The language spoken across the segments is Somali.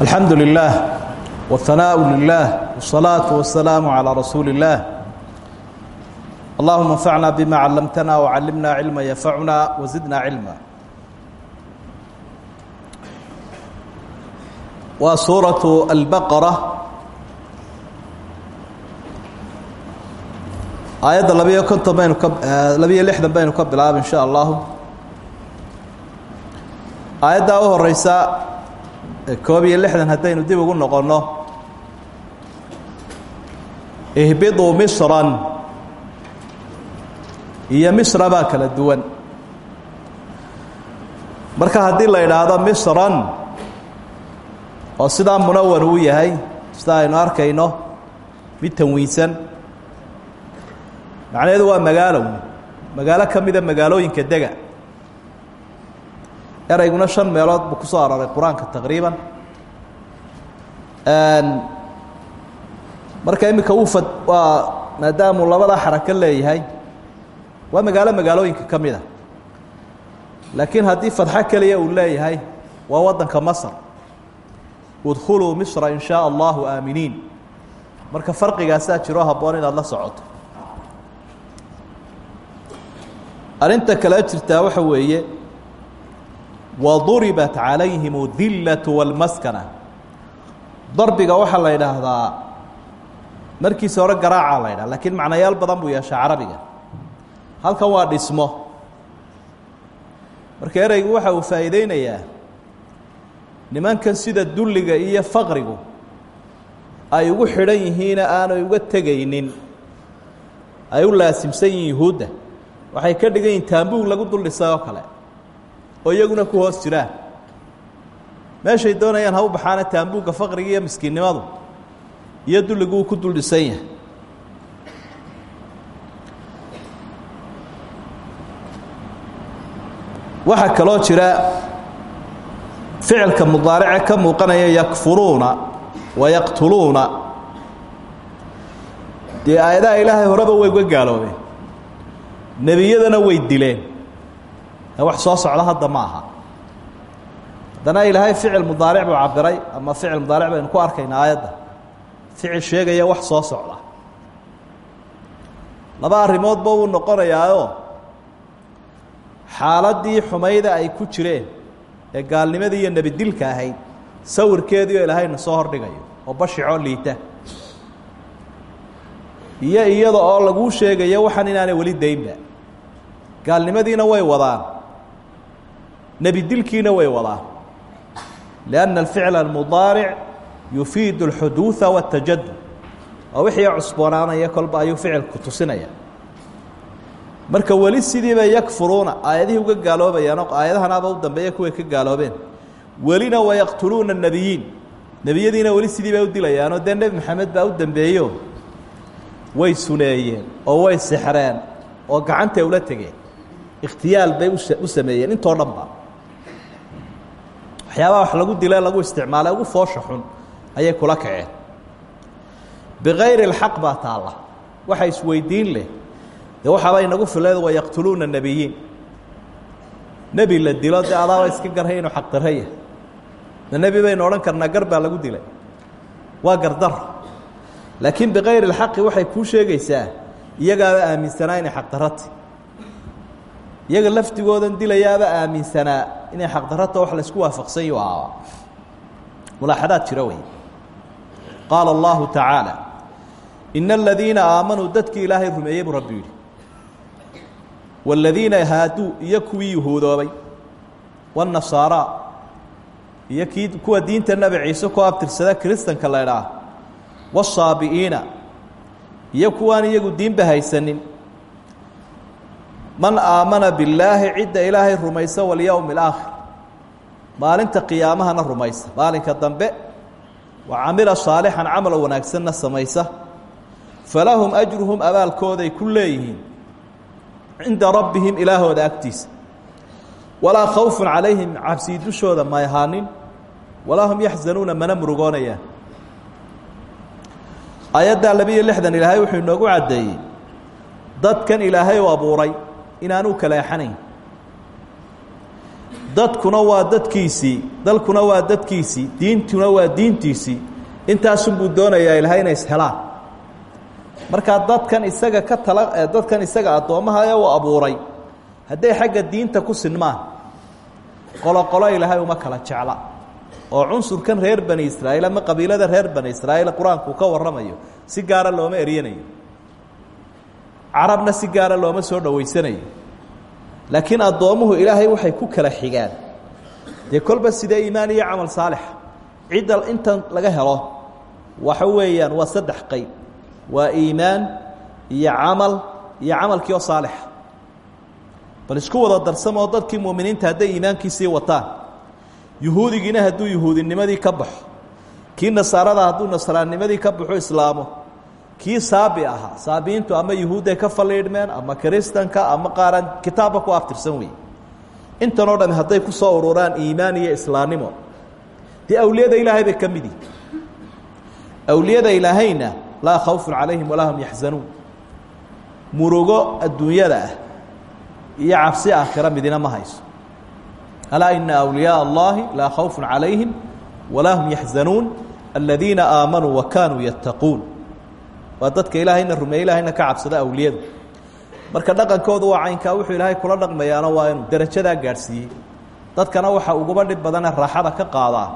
alxamdu lilah wاhanaaءu lilah wالsalaaةu wasalaamu calىa rasuuli اllah allahuma anfacna bima callamtana wcallimna cilma yanfacuna wazidna cilma waa suuraة albaqara aayadda labiyo konton baynu ka labiyo lixdan baynu ka bilaaba in sha allahu aayaddaa u horeysa koob iyo lixdan haddaynu dib ugu noqonno. Ihbiduu misran. Iyo misra baa kala duwan. Marka haddii la idhaahdo misran oo sidaa munawar uu yahay sida aynu arkayno mid tanwiinsan macnaheedu waa magaalow. Magaalo ka magaalooyinka dega erayguna shan meelood buu ku soo arooray qur'aanka taqriiban. Marka iminka uu fad waa maadaamuu labadaa xarako leeyahay waa magaalo magaalooyinka ka mid a laakiin haddii fadxo keliya uu leeyahay waa waddanka masr udkhuluu misra in shaa allahu aaminiin. Marka farqigaasaa jiroo habboon inaad la socoto. Arrinta kale jirtaa waxa weeye waduribat calayhim اdillatu wاlmaskana darbiga waxaa la yidhaahdaa markiisa hore garaaca la ydhaha lakiin macnayaal badan buu yeeshaa carabiga halkan waa dhismo marka ereygu waxa uu faa'iideynayaa nimankan sida dulliga iyo faqrigu ay ugu xidhan yihiina aanay uga tegaynin ay u laasimsan yihiin yuhuudda waxay ka dhigan yihiin taambuug lagu dul kale oo iyaguna ku hoos jiraan meeshay doonayaan ha u baxaana taambuugga faqriga iyo miskiinnimadu iyo dulligu uu ku dul dhisan yahay. Waxaa kaloo jira ficilka mudaarice ka muuqanaya yakfuruuna wa yaqtuluuna. Dee aayadaha ilaahay horeba way uga gaaloobeen. Way dileen wax soo socda hadda ma aha. Haddana ilaahay ficil mudaaric buu ama ficil mudaaric baynu ku arkayna aayadda. Ficil sheegaya wax soo socda. Laba arrimoodba wuu noqonayaao xaaladdii xumayda ay ku jireen ee gaalnimadii iyo nebidilka ahayd sawirkeediio ilaahayna soo hordhigayo oo bashicoo liita. Iyada oo laguu sheegayo waxaan inaanay weli daynba gaalnimadiina way wadaan nebidilkiina way wadaan lianna alficla almudaaric yufiidu alxuduuda waاtajadud oo wixii cusboonaanaya kolba ayuu ficilku tusinaya. Marka weli sidiiba yakfuruuna aayadihii uga gaaloobayaan oo aayadahanaaba u dambeeya kuway ka gaaloobeen. Welina wayaqtuluuna nebiyiin nebiyadiina weli sidiibay u dilayaanoo dee nebi maxamed baa u dambeeyo. Way suneeyeen oo way sixreen oo gacantay ula tegeen. Ikhtiyaal bay u sameeyeen intoo dhan ba waxyaabaha wax lagu dile lagu isticmaala ugu foosha ayay kula kaceen. Bikayri اlxaq baa taalla. Waxa isweydiin leh. Dee waxaaba inagu fileed wa yaqtuluuna nebiyiin nebi la dilo dee adaaba iska garhay inuu xaqdaraya ma nebi baynu odhan karnaa lagu dilay. Waa gardar laakiin bikayri اlxaqi waxay kuu sheegaysaa iyagaaba aaminsanaa inay xaqdarati iyaga laftigoodan dilayaaba aaminsanaa inay xaqdarata wax laysku waafaqsan yo aaba mulaaxadaad jira wey qaala allahu tacaala ina aladiina aamanuu dadkii ilaahay rumeeyey buu rabbi yidhi. Waaladiina haaduu iyo kuwii yuhuudoobay waannasaaraa iyo diinta nebi ciise ku abtirsada kiristanka laydhaah waasaabi'iina iyo kuwaan iyagu diinba man aamana billaahi cidda ilaahay rumaysa walyowmi اlaakhir maalinta qiyaamahana rumaysa. Maalinka dambe wa camila saalixan camal wanaagsanna samaysa. Falahum ajruhum abaalkooday ku leeyihiin. Cinda rabbihim ilaahooda agtiisa. Walaa khawfun calayhim cabsii dushooda may ahaanin. Walaa hum yaxzanuuna mana murugoonayaan aayaddaa labiiyo lixdan ilaahay wuxuu inoogu caddeeyey dadkan ilaahay u abuuray inaanu kaleexanayn. Dadkuna waa dadkiisii dalkuna waa dadkiisii diintuna waa diintiisii intaasunbuu doonayaa ilahay inay ishelaan markaa dadkan isaga ka tala dadkan isaga addoommaha ee uu abuuray hadday xagga diinta ku sinmaan qoloqolo ilaahay uma kala jecla. Oo cunsurkan reer bani israa'iil ama qabiilada reer bani israa'iil qur'aanku ka warramayo si gaara looma eryanayo carabna si gaara looma soo dhowaysanayo. Laakiin addoommuhu ilaahay waxay ku kala xigaan. Dee kolba sidee iimaan iyo camal saalixa cidda intan laga helo. Waxa weeyaan waa saddex qayb. Waa iimaan iyo camal iyo camalkii oo saalixa bal isku wada darsamoo dadkii mu'miniinta hadday iimaankiisii wataan. Yuhuudigiina hadduu yuhuudinimadii ka baxo. Kii nasaarada hadduu nasraannimadii ka baxo islaamo kii saabi ahaa saabiyiintu ama yuhuudday ka faliidhmeen ama kiristanka ama qaaraan kitaabba ku aftirsan wey intanoo dhami hadday ku soo ururaan iimaan iyo islaamnimo. Dee awliyada ilaahay bay ka awliyada ilaahayna laa khawfun calayhim walaa hum yaxzanuun murugo adduunyada ah iyo cabsi aakhira midina ma hayso. Alaa ina awliyaء اllahi laa khawfun calayhim walaa hum yaxzanuun aladiina aamanuu wa kaanuu yattaquun waa dadka ilaahayna rumeeye ilahayna ka cabsada awliyadu. Marka dhaqankoodu waa caynkaa wuxuu ilaahay kula dhaqmayaana waa inuu derajadaa gaadhsiiyey. Dadkana waxa uguba dhib badane raaxada ka qaadaa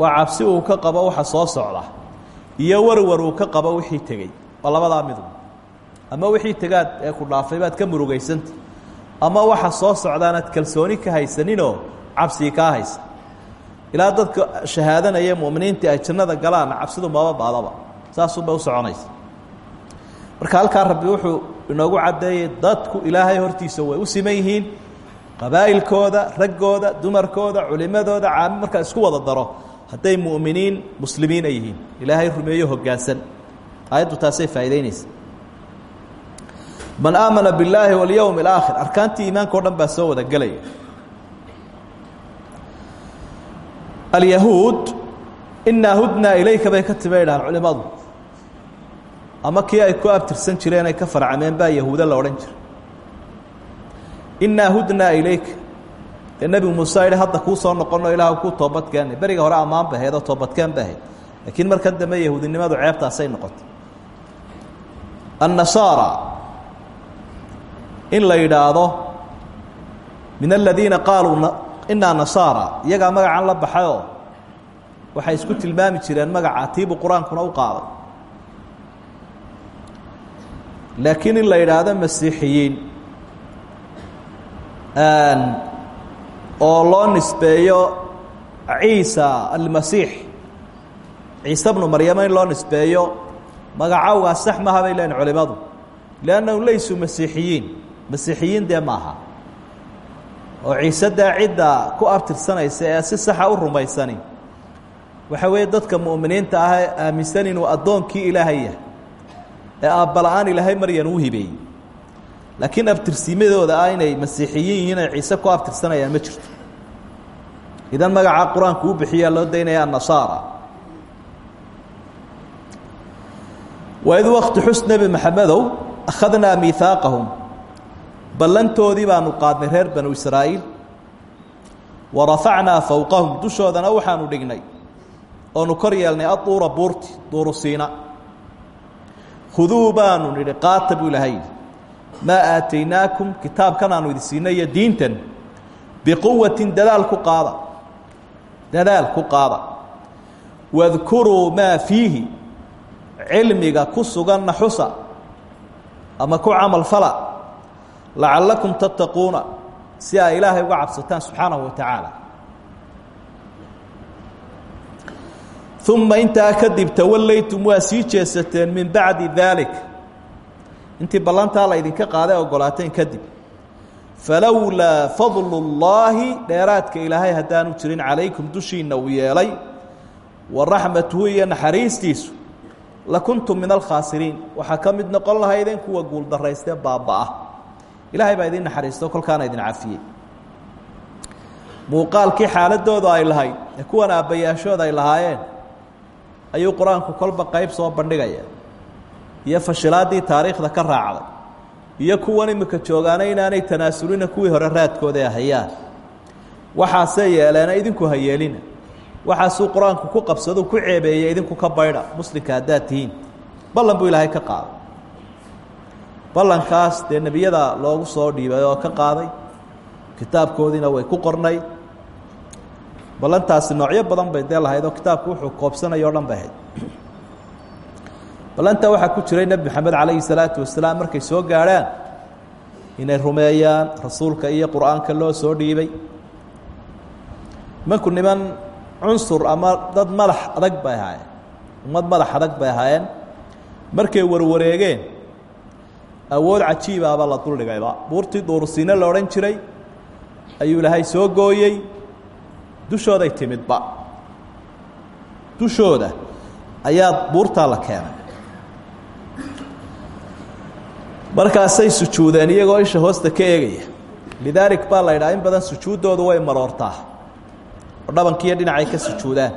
waa cabsi uu ka qabo waxa soo socda. Iyo warwar uu ka qabo wixii tegey. Waa labadaa ama wixii tegaad ee ku dhaafay baad ka murugaysanta ama waxa soo socdaanaad kalsooni ka haysaninoo cabsii kaa haysa. Ilaa dadka shahaadanaya muminiintii ay jannada galaan cabsidu maba baadaba saasuunbay u soconaysa. Marka halkaa rabbi wuxuu inoogu caddeeyey dadku ilaahay hortiisa way u siman yihiin qabaa'ilkooda raggooda dumarkooda culimadooda caami markaa isku wada daro. Hadday mu'miniin muslimiin ay ilaahay rumeeyo hoggaansan aayaddu taasay faa'idaynaysa man aamana billaahi walyowm alaakhir. Arkaantii iimaanka o dhan soo wada gelaya alyahuud inaa hudnaa ilayka bay ka culimadu ama kii ay ku abtirsan jireen ay ka farcameen baa yahuudo la odhan jiray. Inaa hudnaa ilayka. Dee nebi muuse hadda kuu soo noqono ilaah kuu toobadkeenay beriga hore ammaan ba ahayd oo toobadkeen ba ahayd laakiin markan dambe yahuudinimadu ceebtaasay noqotay. Annasaara in la yidhaahdo min aladiina qaaluu inaa nasaara. Iyagaa magacan la baxayoo waxay isku tilmaami jireen magaca tiibuu qur'aankuna qaaday laakiin in la yidhaahdo masiixiyiin oo loo nisbeeyo ciisa almasiix. Ciise bnu maryamo in loo nisbeeyo magacawgaa sax maha bay leeyihiin culimadu. Liannahum laysuu masiixiyiin. Masiixiyiin dee maaha oo ciise dee ku abtirsanaysa ee si saxa u rumaysani. Waxa weeye dadka mu'miniinta ah aaminsan inuu addoonkii ilaahay yahay ee aabbala-aan ilaahay maryan uu hibeeyey laakiin abtirsiimadooda ah inay masiixiyiin yihiin ciise ku abtirsanayaan ma jirto. Idan magaca qur'aanku u bixiyaa loo daynaya annasaara. Waid wakti xus nebi maxamedow akhadnaa miihaaqahum ballantoodii baanu qaadnay reer banu israa'iil. Wa rafacnaa fowqahum dushoodana waxaanu dhignay. Oonu kor yeelnay aduura buurti duuru khuduu baanu nidhi qaata buu ilahay yidhi. Maa aataynaakum kitaabkan aanu idin siinay iyo diintan? Biquwatin dadaal ku qaada. Dadaal ku qaada. Wadkuruu maa fiihi. Cilmiga ku suganna xusa ama ku camal fala. Lacallakum tattaquuna. Si ay ilaahay uga cabsataan subxaanahu wa tacaala uma intaa kadib tawallaytum waa sii jeesateen min bacdi daalik intii ballantaa la ydinka qaaday ogolaateen kadib falowlaa fadlu اllaahi dheeraadka ilaahay haddaanu jirin calaykum dushiinna uu wa raxmatuhu iyo naxariistiisu lakuntum min alkhaasiriin waxaa ka mid noqon lahaydeen kuwa guuldarraystee baaba-ah ilaahay baa idin naxariisto kolkaana idin cafiyey. Muuqaalkii xaaladooda ay lahayd ee kuwan ay lahaayeen ayuu qur'aanku kolba qayb soo bandhigaya. Iyo fashilaaddii taariikhda ka raacday. Iyo kuwan imika joogaana inaanay tanaasulina kuwii hore raadkooda hayaan. Waxaasee yeeleena idinku ha yeelina. Waxaasuu qur'aanku ku qabsado ku ceebeeyey idinku ka baydha. Muslimka haddaad tihiin. Ballan buu ilaahay ka qaaday. Ballankaas dee nebiyada loogu soo dhiibay oo ka qaaday. Kitaabkoodiina way ku qornayd ballantaasi noocyo badan bay dee oo kitaabku wuxuu koobsanaya o dhan bay ku jiray nebi maxamed calayhi salaatu wasalaam markay soo gaadhaan inay rumeeyaan rasuulka iyo qur'aanka loo soo dhiibay. Nimanku niman cunsur ama dad madax adag bay ahaayeen ummad madax adag bay ahaayeen markay warwareegeen awood cajiibaaba la duldhigayba buurtii duurusiine la odhan jiray ayuu ilaahay soo gooyey dushooday timidba dushooda ayaa buurtaa la keenay. Markaasay sujuudeen iyagoo isha hoosta ka eegaya. Lidaalik baa la ydhaha in badan sujuuddoodu way maroortaa. Oo dhabankiiyo dhinacay ka sujuudaan.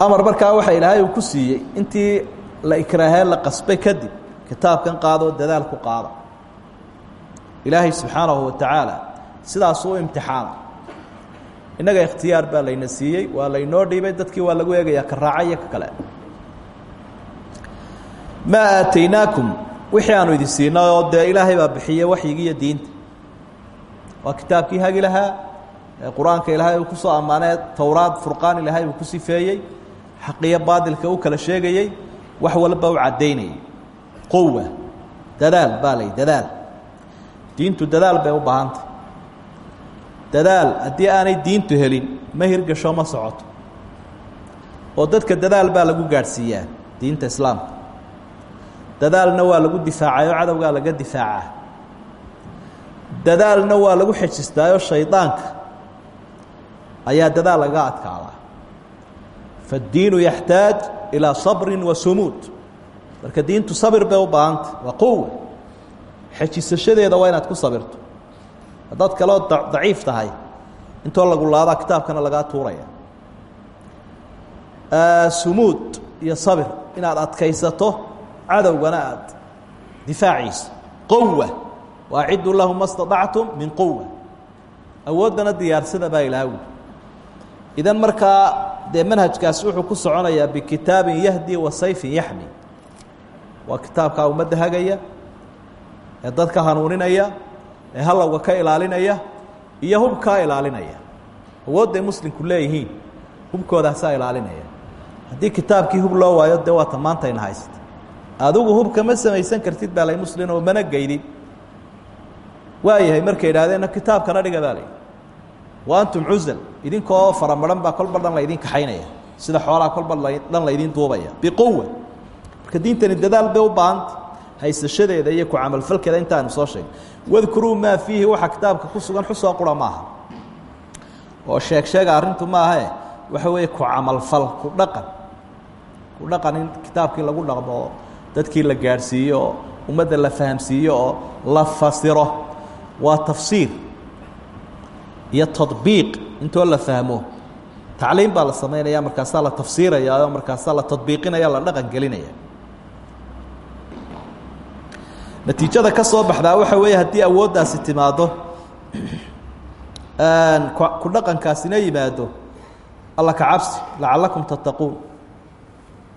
Amar markaa waxa ilaahay ku siiyey intii la ikraahee la qasbay kadib kitaabkan qaadoo dadaal ku qaada. Ilaahay subxaanahu wa tacaala sidaasuu u imtixaana innaga ikhtiyaar baa layna siiyey waa laynoo dhiibay dadkii waa lagu eegayaa ka raaca iyo ka kale. Maa aataynaakum wixii aanu idin siinay oo dee ilaahay baa bixiye waxyigii iyo diinta. Waa kitaabkii hagi lahaa qur'aanka ilaahay uu ku soo ammaanee towraad furqaan ilaahay uu ku sifeeyey xaqiyo baadilka u kala sheegayey wax walba u caddaynayay quwa dadaal baa lay dadaal. Diintu dadaal bay u baahantay dadaal haddii aanay diintu helin ma hirgasho ma socoto. Oo dadka dadaal baa lagu gaadhsiiyaa diinta islaamka. Dadaalna waa lagu difaacay oo cadowgaa laga difaacaa. Dadaalna waa lagu xejistaayoo shaydaanka. Ayaa dadaal laga adkaadaa faaddiinu yaxtaaj ilaa sabrin wa sumuud. Marka diintu sabir bay u baahantay waa quwa xejisashadeeda waa inaad ku sabirto haddaad kaloo daciif tahay intoo lagu laadaa kitaabkana lagaa tuuraya. Sumuud iyo sabir inaad adkaysato cadowgana aad difaaciisa quwa waaciduu lahu ma min quwa awooddana diyaarsada baa ilaah wi idan markaa dee manhajkaasi wuxuu ku soconayaa bikitaabin yahdi wa sayfin yaxmi. Waa kitaabkaa ummadda dadka hanuuninaya ee halowga ka ilaalinaya iyo hubkaa ilaalinaya. Awoodday muslimku leeyihiin hubkoodaasaa ilaalinaya. Haddii kitaabkii hub loo waayo dee waata maantayna haysata adigu hubka ma samaysan kartid baa lay oo mana geydin waayahay markay idhaahdeenna kitaabkana dhiga baa cusal idinkoo faramaran baa kolba dhan laydin kaxaynaya. Sida xoolaha kolba dhan laydin duubaya. Biquwa marka diintani dadaal bay u baahanta haysashadeeda iyo ku camalfalkeeda intaanu soo sheegay wadkuruu maa fiihi waxa kitaabka ku sugan xusoo qura maaha. Oo sheeg sheega arrintu maahae waxa weeye ku camalfal ku dhaqan. Ku dhaqan in kitaabkii lagu dhaqmo oo dadkii la gaadhsiiyo oo ummadda la fahamsiiyo oo la fasiro. Waa tafsiir iyo taطbiiq intoo la fahmo. Tacliim baa la samaynaya markaasaa la tafsiiraya oo markaasaa la taطbiiqinaya la dhaqan gelinaya natiijada ka soo baxdaa waxa weeye haddii awooddaasi timaado ku dhaqankaasina yimaado alla ka cabsi lacalakum tattaquun.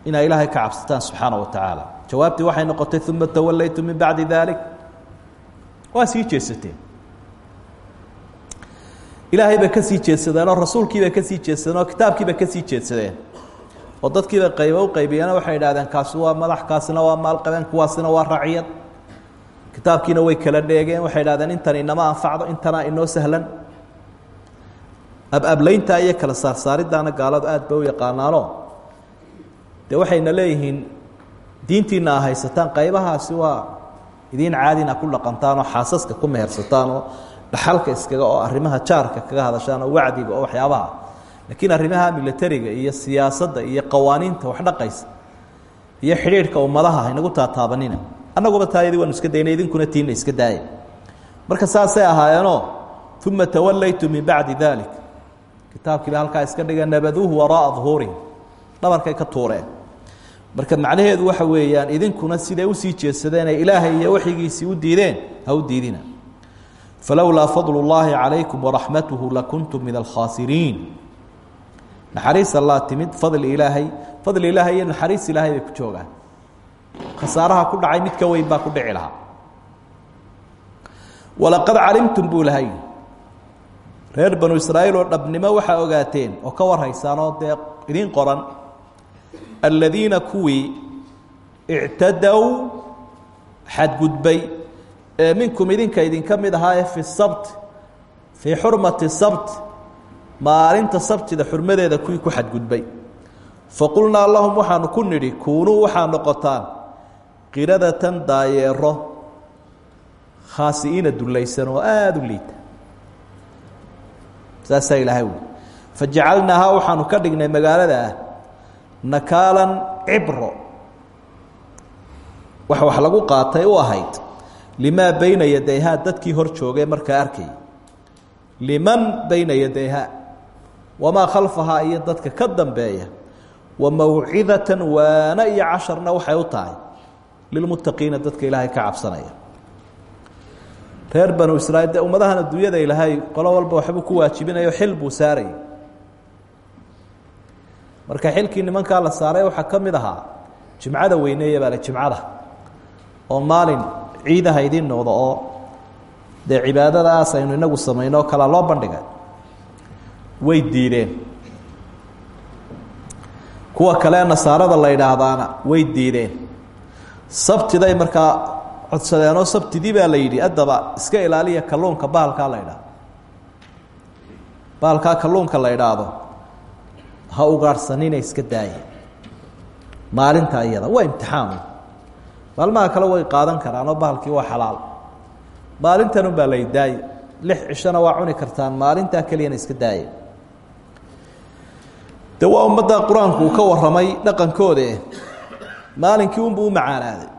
Inaa ilaahay ka cabsataan subxaana wa tacaala. Jawaabtii waxay noqotay uma tawallaytum min bacdi dalik waa sii jeesateen ilaahay bay ka sii jeedsadeen oo rasuulkiibay ka sii jeedsadeen oo kitaabkiibay ka sii jeedsadeen oo dadkiibay qaybo u waxay idhahdeen kaasi waa madax kaasina waa maalqabeen kuwaasina waa raciyad kitaabkiina way kala dheegeen waxay idhahdeen intan inama anfacdo intana inoo sahlan. Abablayntaa iyo kala saarsaaridaana gaaladu aad bay u yaqaanaano dee waxayna leeyihiin diintiina a haysataan qaybahaasi waa idiin caadina ku dhaqantaan oo xaasaska ku mehersataan oo dhaxalka iskaga oo arrimaha jaarka kaga hadashaan oo wacdiga oo waxyaabaha. Laakiin arrimaha milatariga iyo siyaasadda iyo qawaaniinta wax dhaqaysa iyo xidhiidhka ummadaha haynagu taataabanina annaguba taayadii waanu iska daynay idinkuna tiinna iska daaya marka saasay ahaayeenoo uma tawallaytu min bacdi dalik kitaabkiiba halkaa iska dhiga nabaduuhu waraaa duhuurihim dhabarkay ka tuureen. Marka macnaheedu waxa weeyaan idinkuna siday u sii jeedsadeen ay ilaahay iyo waxigiisii u diideen ha u diidina. Falowlaa fadl اllaahi calaykum waraxmatuhu lakuntum min alkhaasiriin. Naxariis allah timid fadli ilaahay fadli ilaahay iyo naxariis ilaahay ku joogaan khasaaraha ku dhacay mid ka weyn baa ku dhici lahaa. Walaqad calimtum buu reer banu israa'iil oo dhabnimo waxaa ogaateen oo ka warhaysaanoo dee idiin qoran aladiina kuwii ictadow xadgudbay ee minkum idinka idinka mid ahaa fi sabt fii xurmati sabt maalinta sabtida xurmadeeda kuwii ku xadgudbay. Faqulnaa lahum waxaanu ku nidhi kuunuu waxaa noqotaan qiradatan daayeero khaasi'iina dulaysan oo aada u liita. Saasaa ilaahay fajacalnaahaa waxaanu ka dhignay magaalada ah nakaalan cibro. Wax lagu qaatay u ahayd limaa bayna yadayhaa? Dadkii hor joogay markaa arkayay liman bayna yadayhaa? Wamaa khalfahaa? Iyo dadka ka dambeeya wa mawcidatan waana iyo casharna waxay u tahay lilmuttaqiina dadka ilaahay ka cabsanaya reer banu israiil dee ummadahan adduunyada ilaahay qolo walba waxbuu ku waajibinayo xil buu saarayay marka xilkii nimankaa la saaray waxaa ka mid ahaa jimcada weyneeya baa le jimcada oo maalin ciidaha idiin noqdo oo dee cibaadadaas aynu inagu samayno oo kalea loo bandhigay way diideen kuwa kale nasaarada la yidhaahdaana way diideen sabtiday markaa codsadeenoo sabtidii baa la yidhi addaba iska ilaaliya kalluunka bahalkaa la idhaahdo bahalkaa kalluunka la idhaahdo ha ugaadhsanina iska daaya maalinta iyada waa imtixaanu maalmaha kale way qaadan karaanoo bahalkii waa xalaal. Maalintanun baa lay daaya lix cishona waa cuni kartaan. Maalintaa keliyana iska daaya de waa ummadda qur'aanku uu ka warramay dhaqankoode maalinkii unbuu u macaanaaday.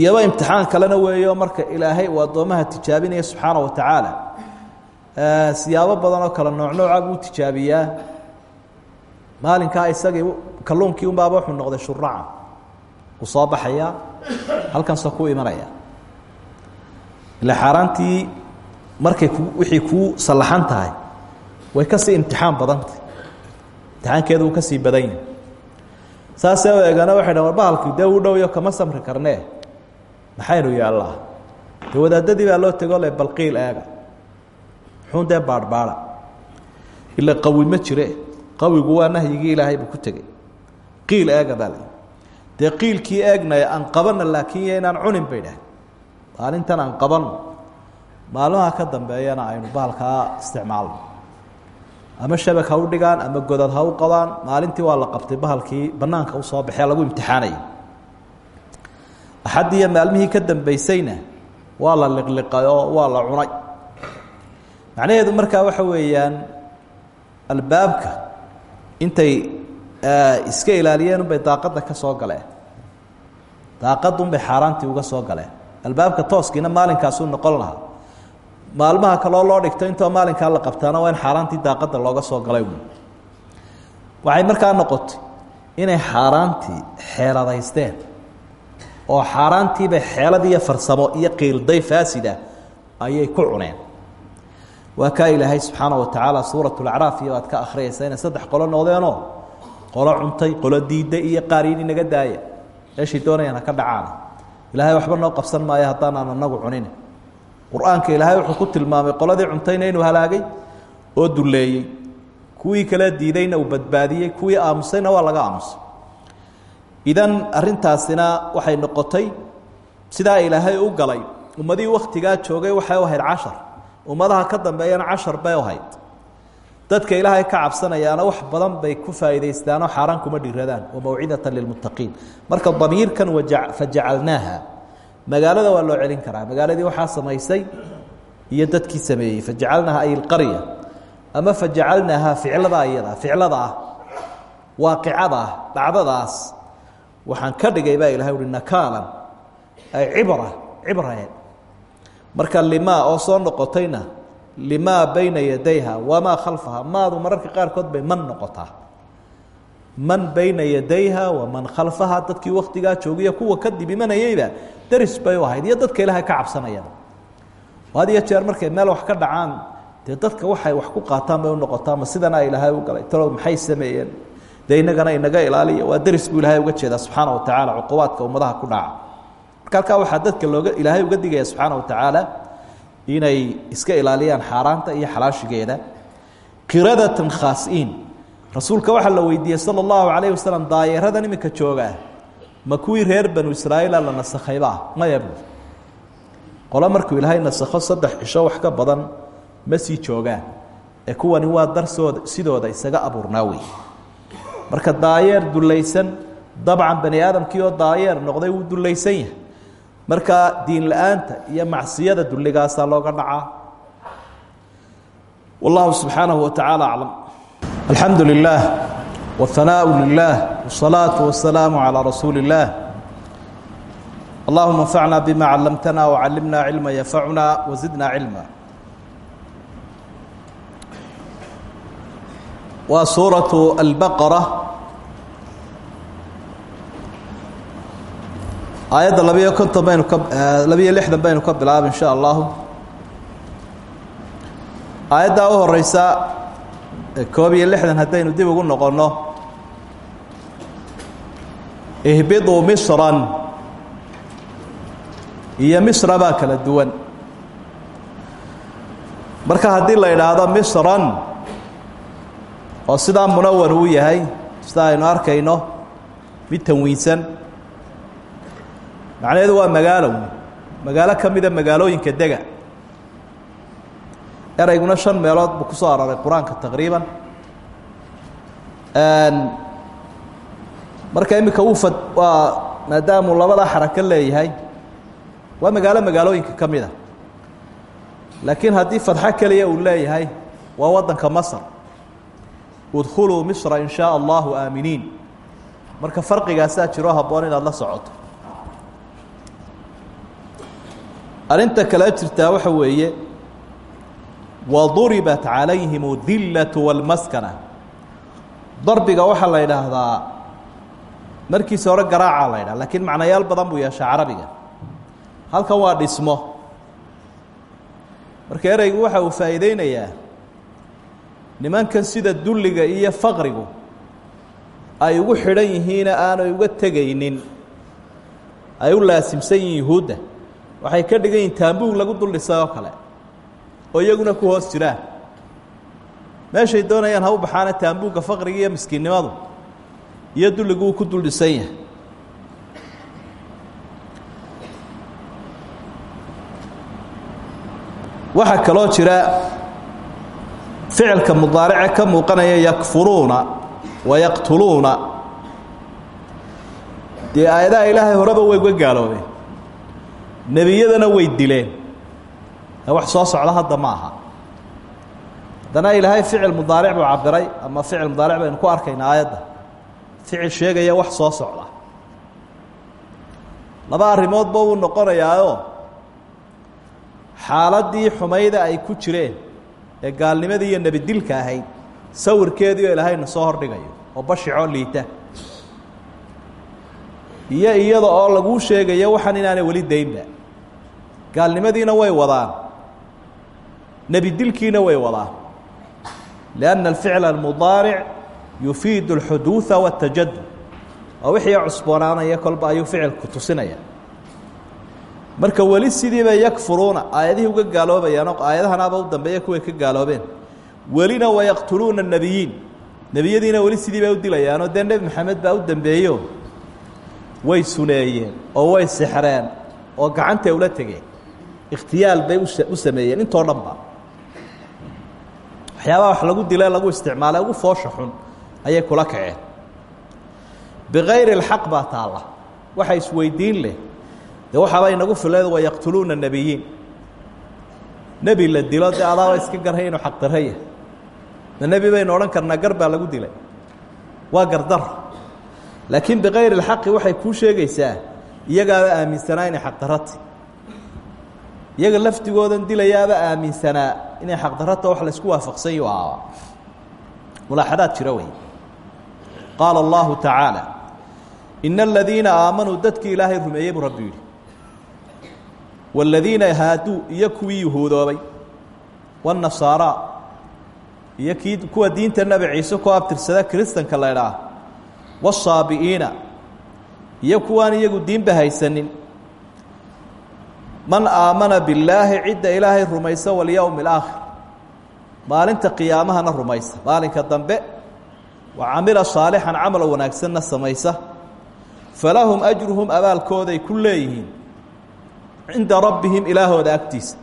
Iyoba imtixaan kalena weeyo marka ilaahay uu addoomaha tijaabinaya subxaana wa tacaala siyaabo badan oo kale nooc nooca buu tijaabiyaa. Maalinkaa isagii kalluunkii unbaaba wuxuu noqday shuraca uu soo baxaya halkansoo ku imanaya. Ila xaaraantii markay wixii kuu sallaxan tahay way ka sii imtixaan badantay imtixaankeedu uu ka sii badan u eegana waxay dhan war bahalkii dee u dhowyo kama samri karnee maxaynu yaallaa dee wadaadadii baa loo tego le balqiil eega. Muxuun dee baadhbaada. Ila qawi ma jire qawigu waa nahyigii ilaahay buu ku tegey. Qiil eega baa la dee qiilkii eegnaya aan qabana laakiin yo inaan cunin bay dhah maalintan aan qabanno. Maalmaha ka dambeeyana aynu bahalkaa isticmaalno ama shabag ha u dhigaan ama godad ha u qabaan maalintii waa la qabtay bahalkii banaanka u soo baxee lagu imtixaanayay axaddii iyo maalmihii ka dambeysayna waa la liqliqay oo waa la cunay. Macnaheedu markaa waxa weeyaan albaabka intay iska ilaaliyeen unbay daaqadda ka soo galeen. Daaqadunbay xaaraantii uga soo galeen. Albaabka tooskiina maalinkaasuu noqon lahaa maalmaha kaloo loo dhigto intoo maalinkaa la qabtaana waa in xaaraantii daaqadda looga soo galay waxay markaa noqotay inay xaaraantii xeeladaysteen oo xaaraantiibay xeelad iyo farsamo iyo qiilday faasida ayay ku cuneen. Waa kaa ilaahay subxaana wa tacaala suurat lacraaf iyo aad ka akhriyaysa saddex qolo noqdeenoo qolo cuntay qolo diidday iyo qaar yidhi naga daaya meeshay doonayaan ka dhacaana. Ilaahay waxba noo qabsan maayo haddaanaan anagu cunin qur'aanka ilaahay wuxuu ku tilmaamay qoladii cuntayna inuu halaagay oo duleeyey kuwii kale diidayna uu badbaadiyey kuwii aamusayna waa laga aamusay. Idan arintaasina waxay noqotay sidaa ilaahay u galay. Ummadihii wakhtigaa joogay waxay u ahayd cashar. Ummadaha ka dambeeyana cashar bay ahayd. Dadka ilaahay ka cabsanayaana wax badan bay ku faa'iidaystaanoo xaaraan kuma dhiradaan wa mawcidatan lilmuttaqiin marka damiirkan fajacalnaaha magaalada waa loo celin karaa. Magaaladii waxaa samaysay iyo dadkii sameeyey. Fajacalnaaha ay lqarya ama fajacalnaaha ficlada iyada ficlada ah waaqicada ah dhacdadaas waxaan ka dhigay baa ilahay uhi nakaalan ay cibra cibrae marka limaa oo soo noqotayna limaa bayna yadayha wamaa khalfaha maadu mararka qaarkood bay man noqotaa. Man bayna yadayha waman khalfaha dadkii waktigaa joogiya kuwa kadib imanayeyba deris bay u ahayd iyo dadka ilaahay ka cabsanayaba had iyo jeer markay meel wax ka dhacaan dee dadka waxay wax ku qaataan bay unoqotaa ma sidana ilaahay u galay. Talow maxay sameeyeen? Dee inagana inaga ilaaliya? Waa deris buu ilaahay uga jeedaa subxaana wa tacaala cuqubaadka ummadaha ku dhaca. Marka halkaa waxaa dadka looga ilaahay uga digaya subxaana wa tacaala inay iska ilaaliyaan xaaraanta iyo xalaashigeeda. Qiradatan khaasiin rasuulka waxaa la weydiiyey sala allahu calayh wasalam daayeeradan iminka joogaa ma kuwii reer banu israa'iila la nasakhayba ah maya buuri qolo markuu ilaahay nasakho saddex cisho wax ka badan ma sii joogaan. Ee kuwani waa darsooda sidooda isaga abuurnaa wey. Marka daayeer dulaysan dabcan bani aadamkii oo daayeer noqday wuu dulaysan yahay. Marka diin la'aanta iyo macsiyada dulligaasaa looga dhacaa. Wallahu subxaanahu wa tacaala aclam. Alxamdu lilah wاhanaaءu lilah wالsalaaةu wasalaamu calىa rasuuli اllah allahuma اnfacna bima callamtana wcallimna cilma yanfacuna wazidna cilma waa suuraة albaqara aayadda labiyo konton baynu ka labiyo lixdan baynu ka bilaaba in sha allahu aayaddaa u horeysa koob iyo lixdan haddaynu dib ugu noqonno ihbiduu misran. Iyo misra baa kala duwan. Marka haddii la idhaahdo misran oo sidaa munawar uu yahay sida aynu arkayno mid tanwiinsan macnaheedu waa magaalow magaalo ka mida magaalooyinka dega. Erayguna shan meelood buu ku soo aroray qur'aanka taqriiban marka iminka uu fad waa maadaamuu labadaa xarako leeyahay waa magaalo magaalooyinka ka mida laakiin haddii fadxo keliya uu leeyahay waa waddanka masr udkhuluu misra in shaa allahu aaminiin. Marka farqigaasaa jiro habboon inaad la socoto. Arrinta kale jirtaa waxa weeye waduribat calayhim اdillatu wاlmaskana darbiga waxaa la yidhaahdaa markiisa hore garaaca la ydhaha lakiin macnayaal badan buu yeeshaa carabiga. Halkan waa dhismo. Marka ereygu waxa uu faa'iideynayaa nimankan sida dulliga iyo faqrigu ay ugu xidhan yihiina aanay uga tegaynin ay u laasimsan yihiin yuhuudda waxay ka dhigan yihiin taambuug lagu dul oo kale oo iyaguna ku hoos jiraan meeshay doonayaan ha u baxaana taambuugga faqriga iyo miskiinnimadu iyo dulligu uu ku dul dhisan yahay. Waxaa kaloo jira ficilka mudaarice ka muuqanaya yakfuruuna wa yaqtuluuna. Dee aayadaha ilaahay horeba way uga gaaloobeen. Way dileen. Wax soo socda hadda ma aha. Haddana ficil mudaaric buu cabiray ama ficil mudaaric baynu ku arkaynaa aayadda ficil sheegaya wax soo socda. Laba arrimoodba wuu noqonayaao. Xaaladdii xumayda ay ku jireen ee gaalnimadii iyo nebidilka ahayd sawirkeediio ilaahayna soo hordhigayo oo bashicoo liita. Iyo iyada oo laguu sheegayo waxaan inaanay weli daynba. Gaalnimadiina way wadaan. Nebidilkiina way wadaan. Lianna alficla almudaaric yufiidu alxuduuda waاtajadud waa wixii cusboonaanaya kolba ayuu ficilku tusinaya. Marka weli sidiiba yakfuruuna aayadihii uga gaaloobayaan oo aayadahanaaba u dambeeya kuway ka gaaloobeen. Welina wayaqtuluuna nebiyiin nebiyadiina weli sidii bay u dilayaanoo dee nebi maxamed baa u dambeeyo. Way suneeyeen oo way sixreen oo gacantay ula tegeen. Ikhtiyaal bay u sameeyeen intoo dhan ba. Wax lagu dile lagu isticmaalay ugu foosha xun ayay kula kaceen. Bikayri اlxaq baa taalla. Waxa isweydiin leh. De waxaaba inagu fileed wa yaqtuluuna nebiyiin nebi la dilo dee iska garhay inuu xaqdaraya ma nebi baynu odhan karnaa gar lagu dilay. Waa gardar. Laakiin bikayri اlxaqi waxay kuu sheegaysaa iyagaaba aaminsanaa inay xaqdarati iyaga laftigoodan dilayaaba aaminsanaa inay xaqdarata wax laysku waafaqsan yu ahaaba mulaaxadaad wey qaala allahu tacaala ina aladiina aamanuu dadkii ilaahay rumeeyey buu rabbi yidhi waaladiina haaduu iyo kuwii yuhuudoobay waannasaaraa iyo diinta nebi ciise ku abtirsada kiristanka la ydhaah waasaabi'iina iyo kuwaan iyagu diinba man aamana billaahi cidda ilaahay rumaysa walyowmi alaakhir maalinta qiyaamahana rumaysa maalinka dambe wa camila saalixan camal wanaagsanna samaysa. Falahum ajruhum abaalkooday ku leeyihiin. Cinda rabbihim ilaahooda agtiisa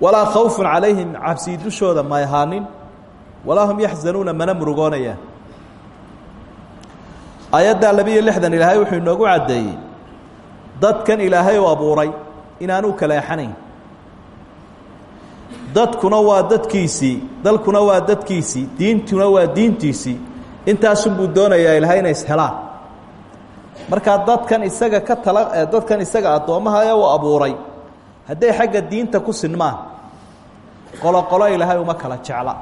walaa khawfun calayhim cabsii dushooda may walaa hum yaxzanuuna mana murugoonayaan aayaddaa labiiyo lixdan ilaahay wuxuu inoogu caddeeyey dadkan ilaahay u abuuray inaanu kaleexanayn dadkuna waa dadkiisii dalkuna waa dadkiisii diintuna waa diintiisii. Intaasunbuu doonayaa ilahay inay ishelaan markaa dadkan isaga ka tala dadkan isaga addoommaha ee uu abuuray. Hadday xagga diinta ku sinmaan qoloqolo ilaahay uma kala jecla.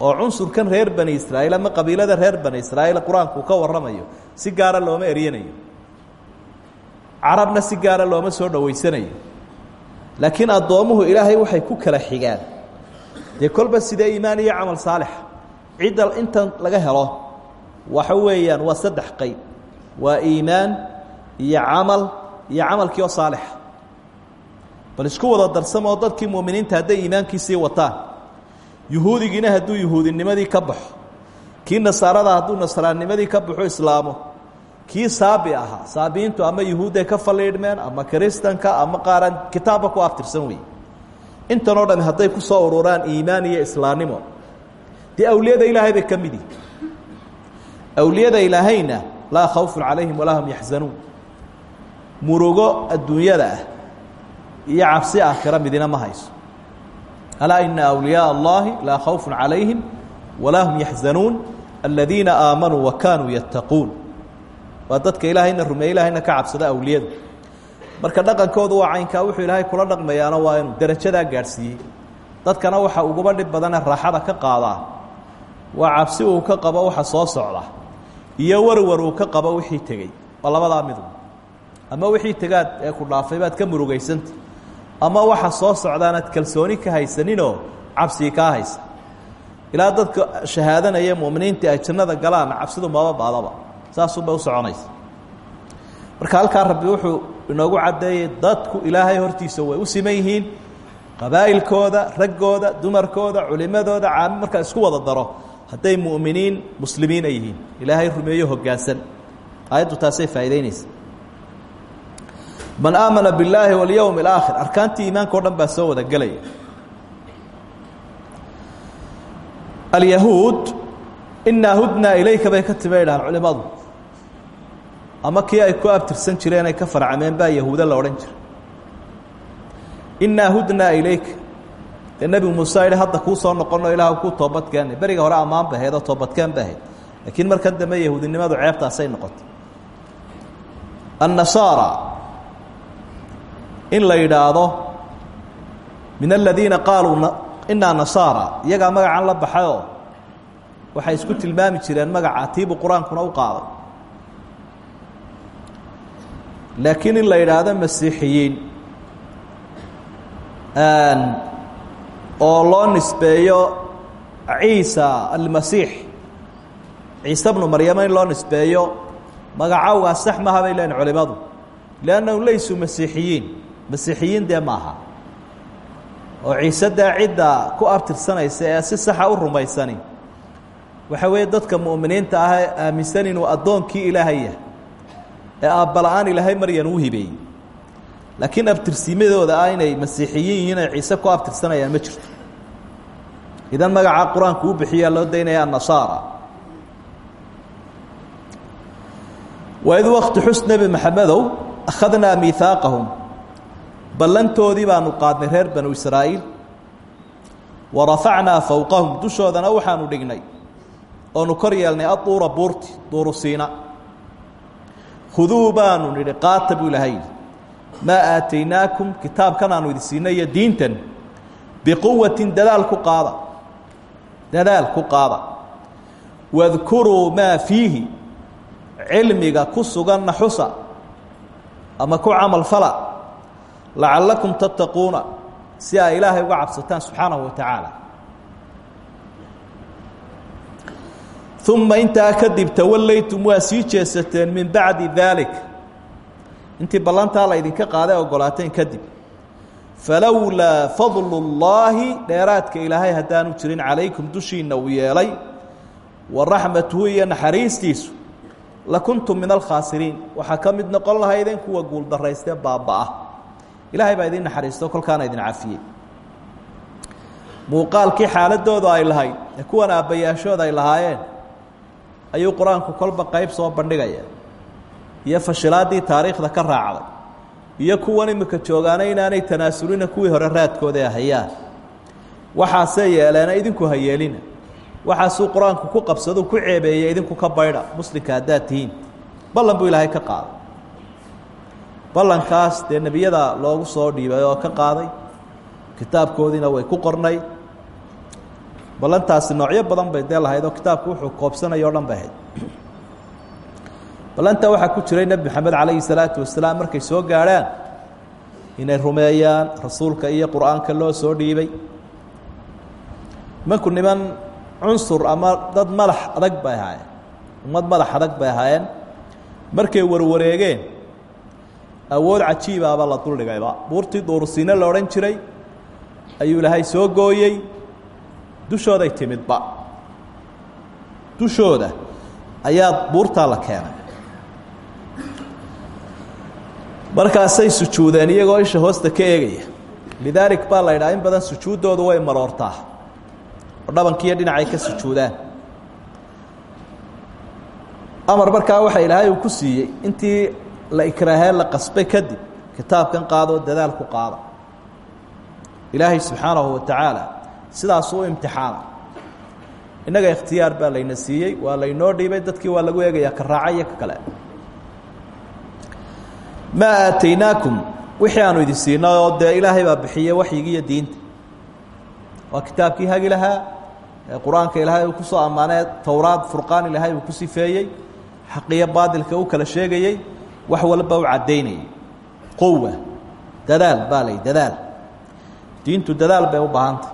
Oo cunsurkan reer bani israa'iil ama qabiilada reer bani israa'iil qur'aanku ka warramayo si gaara looma eryanayo carabna si gaara looma soo dhowaysanayo laakiin addoommuhu ilaahay waxay ku kala xigaan. Dee kolba sidee iimaan iyo camal saalixa cidda intan laga helo waxa weeyaan waa saddex qayb. Waa iimaan iyo camal iyo camalkii oo saalixa bal isku wada darsamoo dadkii mu'miniinta hadday iimaankiisii wataan. Yuhuudigiina hadduu yuhuudinimadii ka baxo kii nasaarada hadduu nasraannimadii ka baxo islaamo kii saabi ahaa saabiyiintu ama yuhuudday ka faliidhmeen ama kiristanka ama qaaran kitaabba ku aftirsan wey intan oo dhami hadday ku soo ururaan iimaan iyo islaamnimo. Dee awliyada ilaahay bay ka awliyada ilaahayna laa khawfun calayhim walaa hum yaxzanuun murugo adduunyada ah iyo cabsi aakhira midina ma hayso. Alaa ina awliyaaa allahi laa khawfun calayhim walaa hum yaxzanuun aladiina aamanuu wa kaanuu yattaquun waa dadka ilaahayna rumeeye ilaahayna ka cabsada awliyadu. Marka dhaqankoodu waa caynkaa wuxuu ilaahay kula dhaqmayaana waa inuu derajadaa gaadhsiiyey. Dadkana waxa uguba dhib badane raaxada ka qaadaa waa cabsi uu ka qabo waxa soo socda. Iyo warwar uu ka qabo wixii tegey. Waa labadaa ama wixii tegaad ee ku dhaafay baad ka murugaysanta ama waxa soo socdaanaad kalsooni ka haysaninoo cabsii kaa haysa. Ilaa dadka shahaadanaya muminiinta ay jannada galaan cabsidu maba baadaba saasunbay u soconaysa. Marka halkaa rabbi wuxuu inoogu caddeeyey dadku ilaahay hortiisa way u siman yihiin qabaa'ilkooda raggooda dumarkooda culimadooda caami markaa isku wada daro. Hadday mu'miniin muslimiin yihiin. Ilaahay rumeeyo hoggaansan aayaddu taasay faa'idaynaysa man aamana billaahi walyowmi alaakhir. Arkaantii iimaanka o dhan baa soo wada gelaya alyahuud inaa hudnaa ilayka bay ka timi dhahaan culimmadu ama kii ay ku abtirsan jireen ay ka farcameen baa yahuuda la odhan jira innaa hudnaa ilayka. Dee nebi muuse hadda kuu soo noqonno ilaah kuu toobadkeena beriga hore ammaan ba ahayd oo toobadkeen ba ahayd laakiin markan dambe yahuudinimadu ceebtaasay noqotay. Annasaara in la min aladiina qaaluu inaa nasaara. Iyagaa magacan la baxayoo waxay isku tilmaami jireen magaca tiibu qur'aankuna u qaaday laakiin in la yidhaahdo masiixiyiin oo loo nisbeeyo ciisa almasiix. Ciise bnu maryama in loo nisbeeyo magacawgaa sax maaha bay leeyihiin culimadu. Liannahum laysuu masiixiyiin. Masiixiyiin dee oo ciise dee ku abtirsanaysa ee si saxa u rumaysani. Waxa weeye dadka mu'miniinta ah aaminsan inuu addoonkii ilaahay yahay ee aabbala-aan ilaahay maryan u hibeeyey laakiin abtirsiimadooda ah inay masiixiyiin yihiin ciise ku abtirsanayaan ma jirto. Idan magaca qur'aanku u bixiyaa loo daynaya annasaara. Waid wakti xus nebi maxamedow akhadnaa miihaaqahum ballantoodii baanu qaadnay reer banu israa'iil. Wa rafacnaa fowqahum dushoodana waxaanu dhignay. Oonu kor yeelnay aduura buurti duuru khuduu baanu nidhi qaata buu ilahay yidhi. Maa aataynaakum kitaabkan aanu idin siinay iyo diintan? Biquwatin dadaal ku qaada. Dadaal ku qaada. Wadkuruu maa fiihi. Cilmiga ku suganna xusa ama ku camal fala. Lacallakum tattaquuna. Si ay ilaahay uga cabsataan subxaanahu wa tacaala uma intaa kadib tawallaytum waa sii jeesateen min bacdi daalik intii ballantaa la ydinka qaaday ogolaateen kadib falowlaa fadlu اllaahi dheeraadka ilaahay haddaanu jirin calaykum dushiinna uu yeelay wa raxmatuhu iyo naxariistiisu lakuntum min alkhaasiriin waxaa ka mid noqon lahaydeen kuwa guuldarraystee baaba-a ilaahay baa idin naxariisto kolkaana idin cafiyey muuqaalkii xaaladooda ay lahayd ee kuwan ay lahaayeen ayuu qur'aanku kolba qayb soo bandhigaya. Iyo fashilaaddii taariikhda ka raacday. Iyo kuwan imika joogaana inaanay tanaasulina kuwii hore raadkooda hayaan. Waxaasee yeeleena idinku ha yeelina. Waxaasuu qur'aanku ku qabsadu ku ceebeeyey idinku ka baydha muslimka haddaad tihiin. Ballan buu ilaahay ka qaaday. Ballankaas dee nebiyada loogu soo dhiibay oo ka qaaday kitaabkoodiina way ku qornay ballantaasi noocyo badan bay dee oo kitaabku wuxuu koobsanayo o dhan bay ku jiray nebi maxamed calayhi salaatu wasalaam markay soo gaadhaan inay rumeeyaan rasuulka iyo qur'aanka loo soo dhiibay. Nimanku niman cunsur ama dad madax adag bay ahaayeen ummad madax adag bay ahaayeen markay warwareegeen awood cajiibaaba la duldhigayba buurtii duurusiine la odhan jiray ayuu ilaahay soo gooyey dushooday timidba dushooda ayaa buurtaa la keenay. Markaasay sujuudeen iyagoo isha hoosta ka eegaya. Lidaalik baa la yidhaha in badan sujuuddoodu way maroortaa. Oo dhabankiiyo dhinacay ka sujuudaan. Amar markaa waxa ilaahay ku siiyey intii la ikraahee la qasbay kadib kitaabkan qaadoo dadaal ku qaada ilaahay subxaanahu wa tacaala sidaasuu imtixaana innaga ikhtiyaar baa layna siiyey waa laynoo dhiibay dadkii waa lagu eegayaa ka raaca iyo ka kale. Maa aataynaakum wixii aanu idin siinay oo dee ilaahay baa bixiyey waxyigii iyo diinta waa kitaabkii hagi lahaa qur'aanka ilaahay uu ku soo ammaanee towraad furqaan ilaahay uu ku sifeeyey xaqiyo baadilka u kala sheegayey wax walba u caddaynayay quwa dadaal baa lay dadaal. Diintu dadaal bay u baahantay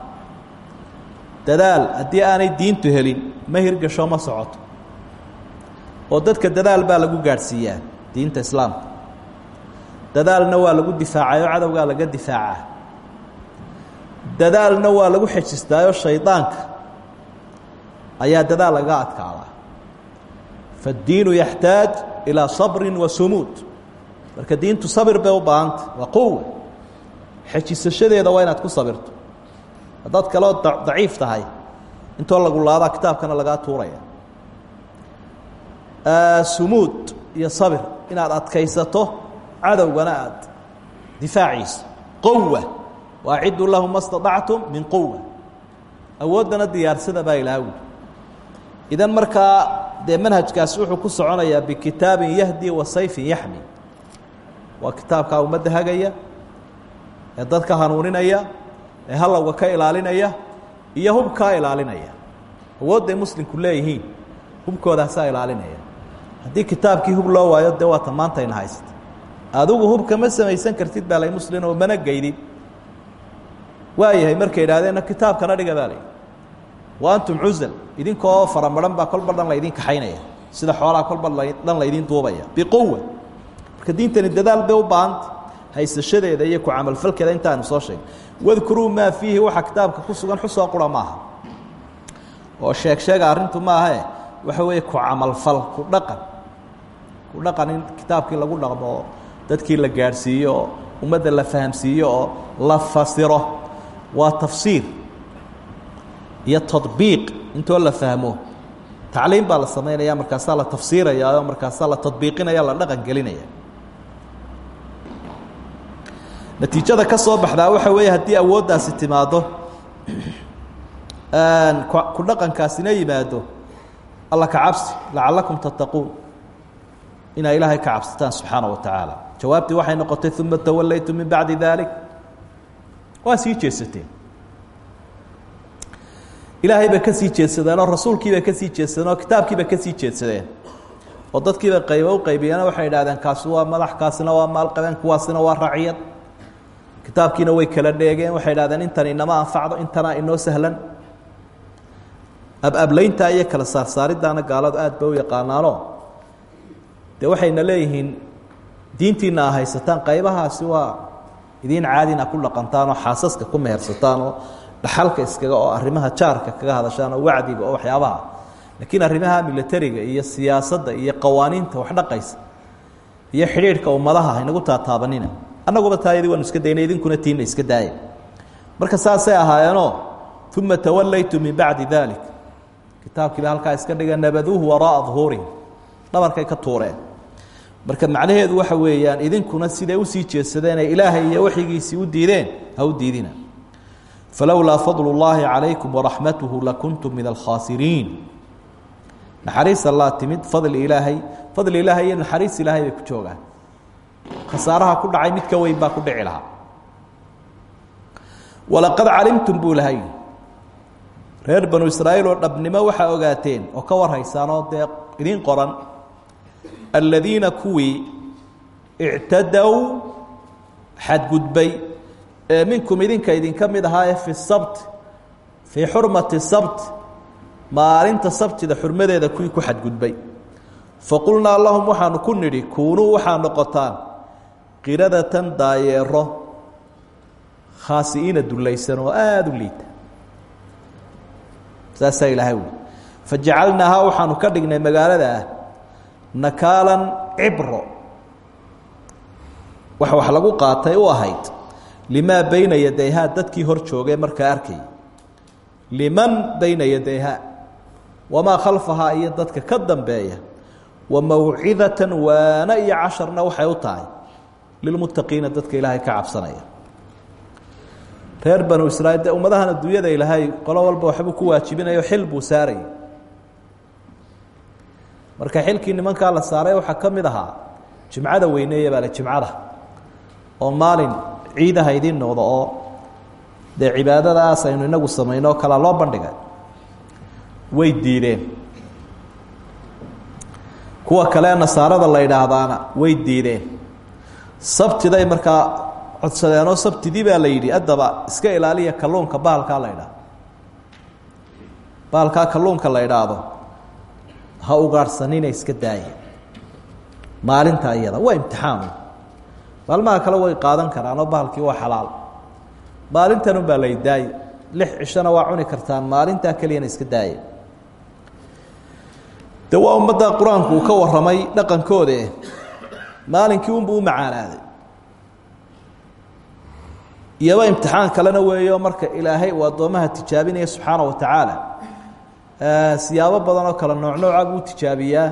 dadaal haddii aanay diintu helin ma hirgasho ma socoto. Oo dadka dadaal baa lagu gaadhsiiyaa diinta islaamka. Dadaalna waa lagu difaacayoo cadowgaa laga difaacaa. Dadaalna waa lagu xejistaayoo shaydaanka ayaa dadaal laga adkaadaa. Faaddiinu yaxtaaj ilaa sabrin wa sumuud. Marka diintu sabir bay u baahantay waa quwa xejisashadeeda waa inaad ku sabirto haddaad kaloo daciif tahay intoo lagu laadaa kitaabkana lagaa tuuraya. Sumuud iyo sabir inaad adkaysato cadowgana aad difaaciisa quwa waaciduu lahu ma min quwa awooddana diyaarsada baa ilaaha wuli idan markaa dee manhajkaasi wuxuu ku soconayaa bikitaabin yahdi wa sayfin yaxmi waa kitaabkaa ummadda dadka hanuuninaya ee halowga ka ilaalinaya iyo hubkaa ilaalinaya. Awoodday muslimku leeyihiin hubkoodaasaa ilaalinaya. Haddii kitaabkii hub loo waayo dee waata maantayna haysta adigu hubka ma samaysan kartid baa lay muslin oo mana geydin waayahay markay idhaahdeenna kitaabkana dhiga baa layidhi wa antum cusal idinkoo faramaran baa kolba dhan laydin kaxaynaya. Sida xoolaha kolba dhan laydin duubaya. Biquwa marka diintani dadaal bay u baahanta haysashadeeda iyo ku camalfalkeeda intaanu soo sheegay wadkuruu maa fiihi waxa kitaabka ku sugan xusoo qura maaha. Oo sheeg sheega arrintu maahae waxa weeye ku camalfal ku dhaqan. Ku dhaqan in kitaabkii lagu dhaqmo oo dadkii la gaadhsiiyo oo ummadda la fahamsiiyo oo la fasiro. Waa tafsiir iyo taطbiiq intoo la fahmo. Tacliim baa la samaynaya markaasaa la tafsiiraya oo markaasaa la taطbiiqinaya la dhaqan gelinaya natiijada ka soo baxdaa waxa weeye haddii awooddaasi timaado ku dhaqankaasina yimaado alla ka cabsi lacalakum tattaquun. Inaa ilaahay ka cabsataan subxaana wa tacaala. Jawaabtii waxay noqotay uma tawallaytum min bacdi dalik waa sii jeesateen ilaahay bay ka sii jeedsadeen oo rasuulkiibay ka sii oo dadkiibay qaybo u qaybiyeena waxay idhahdeen kaasi waa madax kaasina waa maalqabeen kuwaasina waa raciyad kitaabkiina way kala dheegeen. Waxay idhahdeen intan inama anfacdo intana inoo sahlan. Ab-ablaynta iyo kala saarsaaridaana gaaladu aad bay u yaqaanaano. Dee waxayna leeyihiin diintiina a haysataan qaybahaasi waa idiin caadina ku dhaqantaan oo xaasaska ku mehersataan dhaxalka iskaga oo arrimaha jaarka kaga hadashaan oo wacdiga oo waxyaabaha. Laakiin arrimaha milatariga iyo siyaasadda iyo qawaaniinta wax dhaqaysa iyo xidhiidhka ummadaha haynagu taataabanina annaguba taayadii waanu iska daynay idinkuna tiina iska daaya marka saasay ahaayeenoo uma tawallaytu min bacdi dalik kitaabkiiba halkaa iska dhiga nabaduuhu waraaa duhuurihim dhabarkay ka tuureen. Marka macnaheedu waxa weeyaan idinkuna siday u sii jeedsadeenay ilaahay iyo waxigiisii u diideen ha u diidina. Falowlaa fadlu اllaahi calaykum waraxmatuhu lakuntum min alkhaasiriin. Naxariis allaa timid fadli ilaahay fadli ilaahay iyo naxariis ilaahay bay ku joogaan khasaaraha ku dhacay mid ka weyn baa ku dhici lahaa. Walaqad calimtum buu lahay reer banu israa'iil oo dhabnimo waxaa ogaateen oo ka warhaysaanoo dee idiin qoran aladiina kuwii ictadow xadgudbay ee minkum idinka idinka mid ahaa fi sabt fii xurmati sabt maalinta sabtida xurmadeeda kuwii ku xadgudbay. Faqulnaa lahum waxaanu ku nidhi kuunuu waxaa noqotaan qiradatan daayeero khaasi'iina dullaysan oo aada u liita. Saasaa ilaahay ui fajacalnaahaa waxaanu ka dhignay magaalada ah nakaalan wax wax lagu qaatay u ahayd limaa bayna yadayhaa dadkii hor joogay markaa arkayay liman bayna yadayhaa wamaa khalfahaa iyo dadka ka dambeeya wa mawcidatan waana iyo casharna waxay u tahay lilmuttaqiina dadka ilaahay ka cabsanaya. reer banu israiil de ummadahan adduunyada ilaahay qolo walba waxbuu ku waajibinayo xil buu saarayay marka xilkii nimankaa la saaray waxaa ka mid ahaa jimcada weyneeya baa le jimcada oo maalin ciidaha idiin noqdo oo dee cibaadadaas aynu inagu samayno oo kalea loo bandhigay way diideen. Kuwa kale nasaarada la idhaahdaana way diideen sabtiday markaa codsadeenoo sabtidii baa la yidhi addaba iska ilaaliya kalluunka bahalkaa la idhaahdo bahalkaa kalluunka la idhaahdo ha ugaadhsanina iska daaya maalinta iyada waa imtixaanu. Maalmaha kale way qaadan karaanoo bahalkii waa xalaal. Maalintanun baa lay daaya lix cishona waa cuni kartaan maalintaa keliyana iska daaya de waa ummadda qur'aanku uu ka warramay dhaqankoode maalinkii unbuu u macaanaaday. Iyoba imtixaan kalena weeyo marka ilaahay uu addoomaha tijaabinaya subxaana wa tacaala siyaabo badan oo kale nooc nooca buu tijaabiyaa.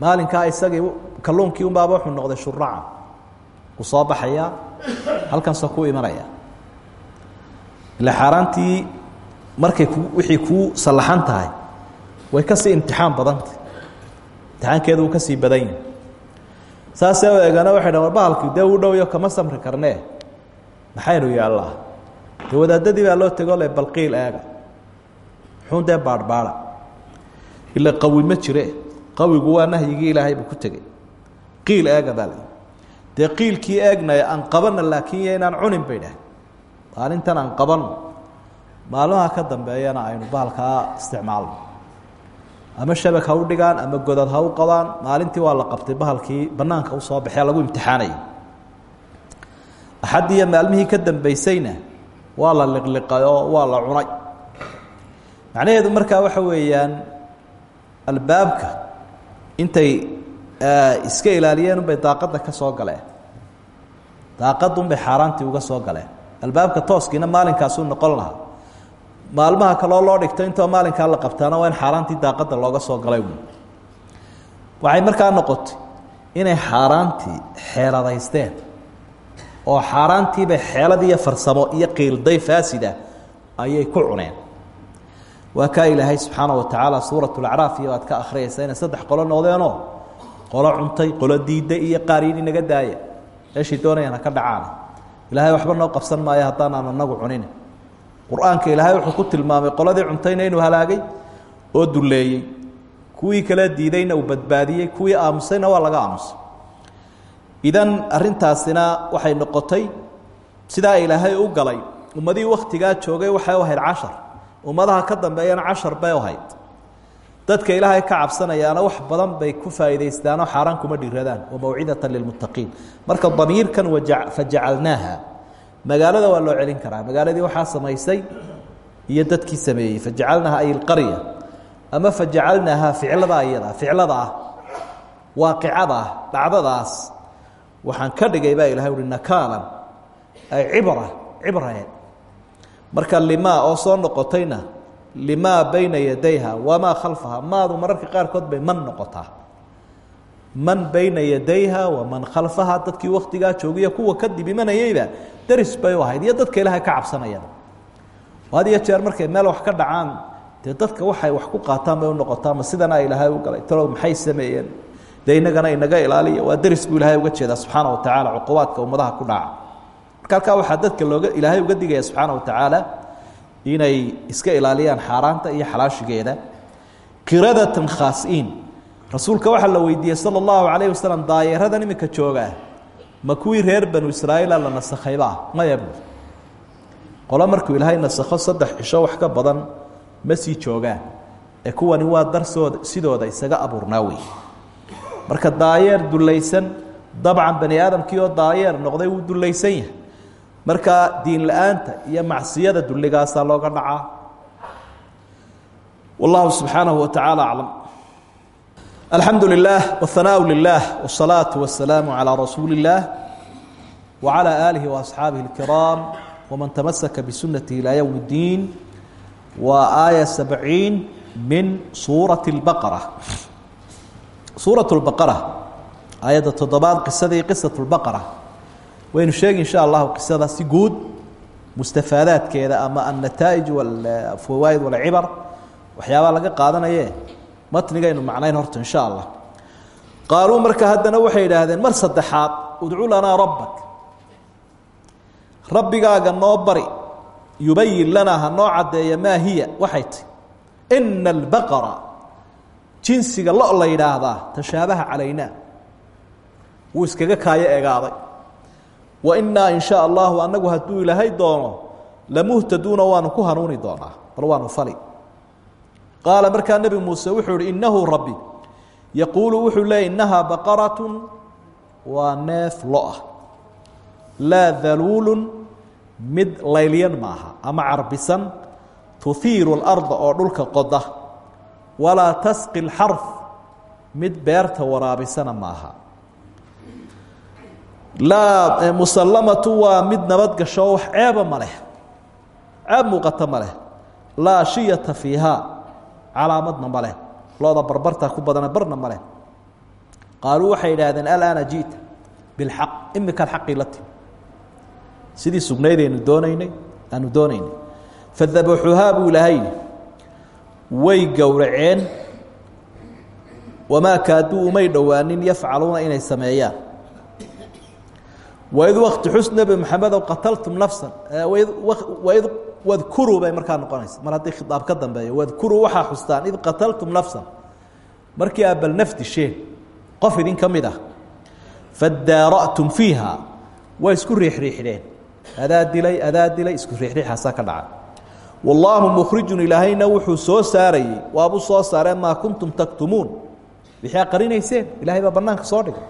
Maalinkaa isagii kalluunkii unbaaba wuxuu noqday shuraca ku soo baxaya halkanse ku imanaya. Ila xaaraantii markay wixii kuu sallaxan tahay way ka sii imtixaan badantay imtixaankeedu uu ka sii badan yahay saasee u eegana waxay dhan war bahalkii dee u dhowyo kama samri karnee? Maxaynu yaallaa dee wadaadadii baa loo tego le balqiil eega muxuun dee baadhbaada. Ila qawi ma jire. Qawigu waa nahyigii ilaahay buu ku tegey. Qiil eega baa la dee qiilkii eegnaya aan qabana laakiin yo inaan cunin bay dhahay. Maalintan aan qabanno maalmaha ka dambeeyana aynu bahalkaa isticmaalno ama shabag ha u dhigaan ama godad ha u qabaan maalintii waa la qabtay bahalkii banaanka u soo baxee lagu imtixaanayay axad iyo ka dambeysayna waa la liqliqay oo waa la cunay. Macnaheedu markaa waxa weeyaan albaabka intay iska ilaaliyeen unbay daaqadda ka soo galeen. Daaqadda unbay xaaraantii uga soo galeen. Albaabka tooskiina maalinkaasuu noqon lahaa maalmaha kaloo loo dhigto intoo maalinkaa la qabtaana waa in xaaraantii daaqadda looga soo galay waxay markaa noqotay inay xaaraantii xeeladaysteen oo xaaraantiibay xeelad iyo farsamo iyo qiilday faasida ayay ku cuneen. Waa kaa ilaahay subxaana wa tacaala suurat lacraaf iyo aad ka akhriyaysa saddex qolo noqdeenoo qolo cuntay qolo diiday iyo qaar yidhi naga daaya meeshay doonayaan ka dhacaan ilaahay waxba noo qabsan maayo haddaan aan anagu cunin qur'aanka ilaahay wuxuu ku tilmaamay qoladii cuntayna inuu halaagay oo duleeyey kuwii kale diidayna uu badbaadiyey kuwii aamusayna waa laga aamusay. Idan arintaasina waxay noqotay sidaa ilaahay u galay. Ummadihii waktigaa joogay waxay ahayd cashar. Ummadaha ka dambeeyana cashar bay u dadka ilaahay ka cabsanayaana wax badan bay ku faa'iidaystaanoo xaaraan kuma dhiradaan wa mawcidatan lilmuttaqiin. Marka damiirkan fajacalnaaha magaalada waa loo celin karaa. Magaaladii waxaa samaysay iyo dadkii sameeyey. Fajacalnaaha ay ilqarya ama fajacalnaaha ficlada iyada ficlada ah waaqicada ah dhacdadaas waxaan ka dhigay baa ilahay uhi nakaalan ay cibra cibrae marka limaa oo soo noqotayna limaa bayna yadayha wamaa khalfaha maadu mararka qaarkood bay man noqotaa. Man bayna yadayha waman khalfaha dadkii waktigaa joogiya kuwa kadib imanayeyba deris bay u ahayd iyo dadka ilaahay ka cabsanayaan. Had iyo jeer markay meel wax ka dhacaan dee dadka waxay wax ku qaataan bay u noqotaa ma sidana ilaahay u galay? Talow maxay sameeyeen? Dee innagana inaga ilaaliya? Waa deris buu ilaahay uga jeedaa subxaana wa tacaala cuqubaadka ummadaha ku dhaca. Marka halkaa waxaa dadka looga ilaahay uga digaya subxaana wa tacaala inay iska ilaaliyaan xaaraanta iyo xalaashigeeda. Kiradatan khaasiin. Rasuulka waxaa la weydiiyey sala allahu calayh wasalam daayeeradan iminka joogaa ma kuwii reer banu israa'iila la nasakhayba ah maya bu qolo markuu ilaahay nasakho saddex cisho wax ka badan ma sii joogaan. Ee kuwani waa darsooda sidooda isaga abuurnaa wey. Marka daayeer dulaysan dabcan bani aadamkii oo daayeer noqday wuu dulaysan yahay. Marka diin la'aanta iyo macsiyada dulligaasaa looga dhacaa. Wallahu subxaanahu wa tacaala aclam alxamdu lilah wاhanaaءu lilah wالsalaaةu wasalaamu calىa rasuuli اllah wعalى aalihi وaasxaabihi اlkiraam wman tamasaka bisunati ilى ywm اddiin waa aaya sabciin min suuraةi اlbaqara suuraة اlbaqara aayadda toddobaad qisadii qisaة اlbaqara waynu sheegi insha allahu qisada si guud mustafaadaadkeeda ama annataa'ij wاlfawaaid wاlcibar waxyaabaa laga qaadanaye matnigaynu macnayn horta insha allah. Qaaluu marka haddana waxay idhaahdeen mar saddexaad udcu lanaa rabbak. Rabbigaaga noo bari yubayin lanaa ha hiya waxay tahy ina jinsiga lo la yidhaahdaa tashaabaha calaynaa. Wuu iskaga kaayo egaaday. Wa innaa in shaa allahu annagu hadduu ilaahay doono lamuhtaduuna waanu ku hanuuni doonaa bal waanu fali qaala markaa nebi muuse wuxuu ihi innahu rabbi. Yaquulu wuxuu leeyay innahaa baqaratun waa neef lo'ah laa daluulun mid laylyan maaha ama carbisan tuhiiru اlarda oo dhulka qoda. Walaa tasqi اlxarf mid beerta waraabisana maaha. Laa musallamatu waa mid nabad gasho wax ceeba ma leh. Ceeb muuqata ma leh. Laa shiyata fiihaa calaamadna ma leh. Looda barbartaa ku badana barna ma leh. Qaaluu waxay idhaahdeen alaana ji'ta bilxaq imikaad xaqii la timi sidii sugnaydaynu doonaynay aanu doonaynay. Fadabaxuhaa buu ilaahay way gowraceen wamaa kaaduu umay dhowaanin yafcaluuna inay sameeyaan. Waid wakti xus nebi maxamedow qataltum nafsan waid wadkuruu bay markaa noqonaysa. Mar haddii khitaab ka dambeeyo wadkuruu waxaa xustaan id qataltum nafsan. Markii aad bal naf disheen qof idin ka mid ah fadaara'tum fiiha. Way isku riixriixdeen adaa dilay adaa dilay isku riixriixaasaa ka dhaca wallaahu mukhrijun ilaahayna wuxuu soo saarayey waabuu soo saareen maa kuntum taktumuun. Wixii aad qarinayseen ilahay baa bannaanka soo dhigay.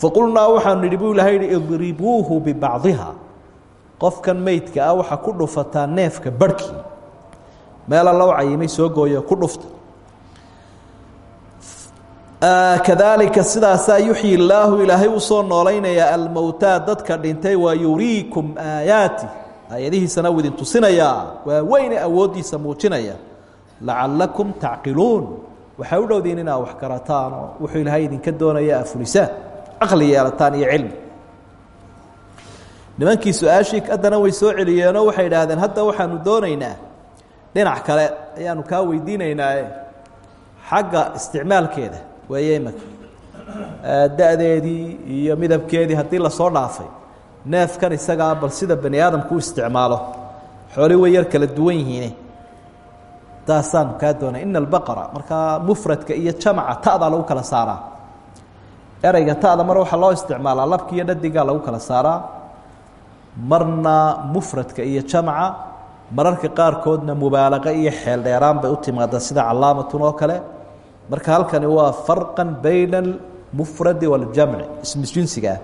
Faqulnaa waxaanu nidhi buu ilahay yihi idribuuhu bibacdiha qofkan meydka ah waxaa ku dhufataa neefka barhkii meela loo cayimay soo gooyo ku dhufta. Kadaalika sidaasaa yuxyi illaahu ilaahay u soo noolaynayaa almowtaa dadka dhintay wa yuriikum aayaati. Aayadihiisana u idin tusinayaa waa weyne awooddiisa muujinaya. Lacalakum tacqiluun. U dhowdiin wax garataan oo wuxuu ilaahay idinka doonaya aa fulisaan caqli yeelataan nimankii su'aashii haddana way soo celiyeenoo waxay idhaahdeen hadda waxaanu doonaynaa. Dhinac kale ayaanu kaa weydiinaynaae xagga isticmaalkeeda weeye imaka da-deedii iyo midabkeedii haddii la soo dhaafay neefkan isagaa bal sida bani aadamku u isticmaalo. Xooli way yar kala duwan yihiine. Taasaanu kaa doonay. Ina albaqara markaa mufradka iyo jamaca ta'daa lagu kala saaraa. Ereyga ta'da mar waxaa loo isticmaalaa labki iyo dhadigaa lagu kala saaraa marna mufradka iyo jamca mararka qaarkoodna mubaalaqa iyo xeel dheeraan bay u timaada sida calaamatun oo kale. Marka halkani waa farqan bayna almufradi waاljamci ismu jinsiga ah.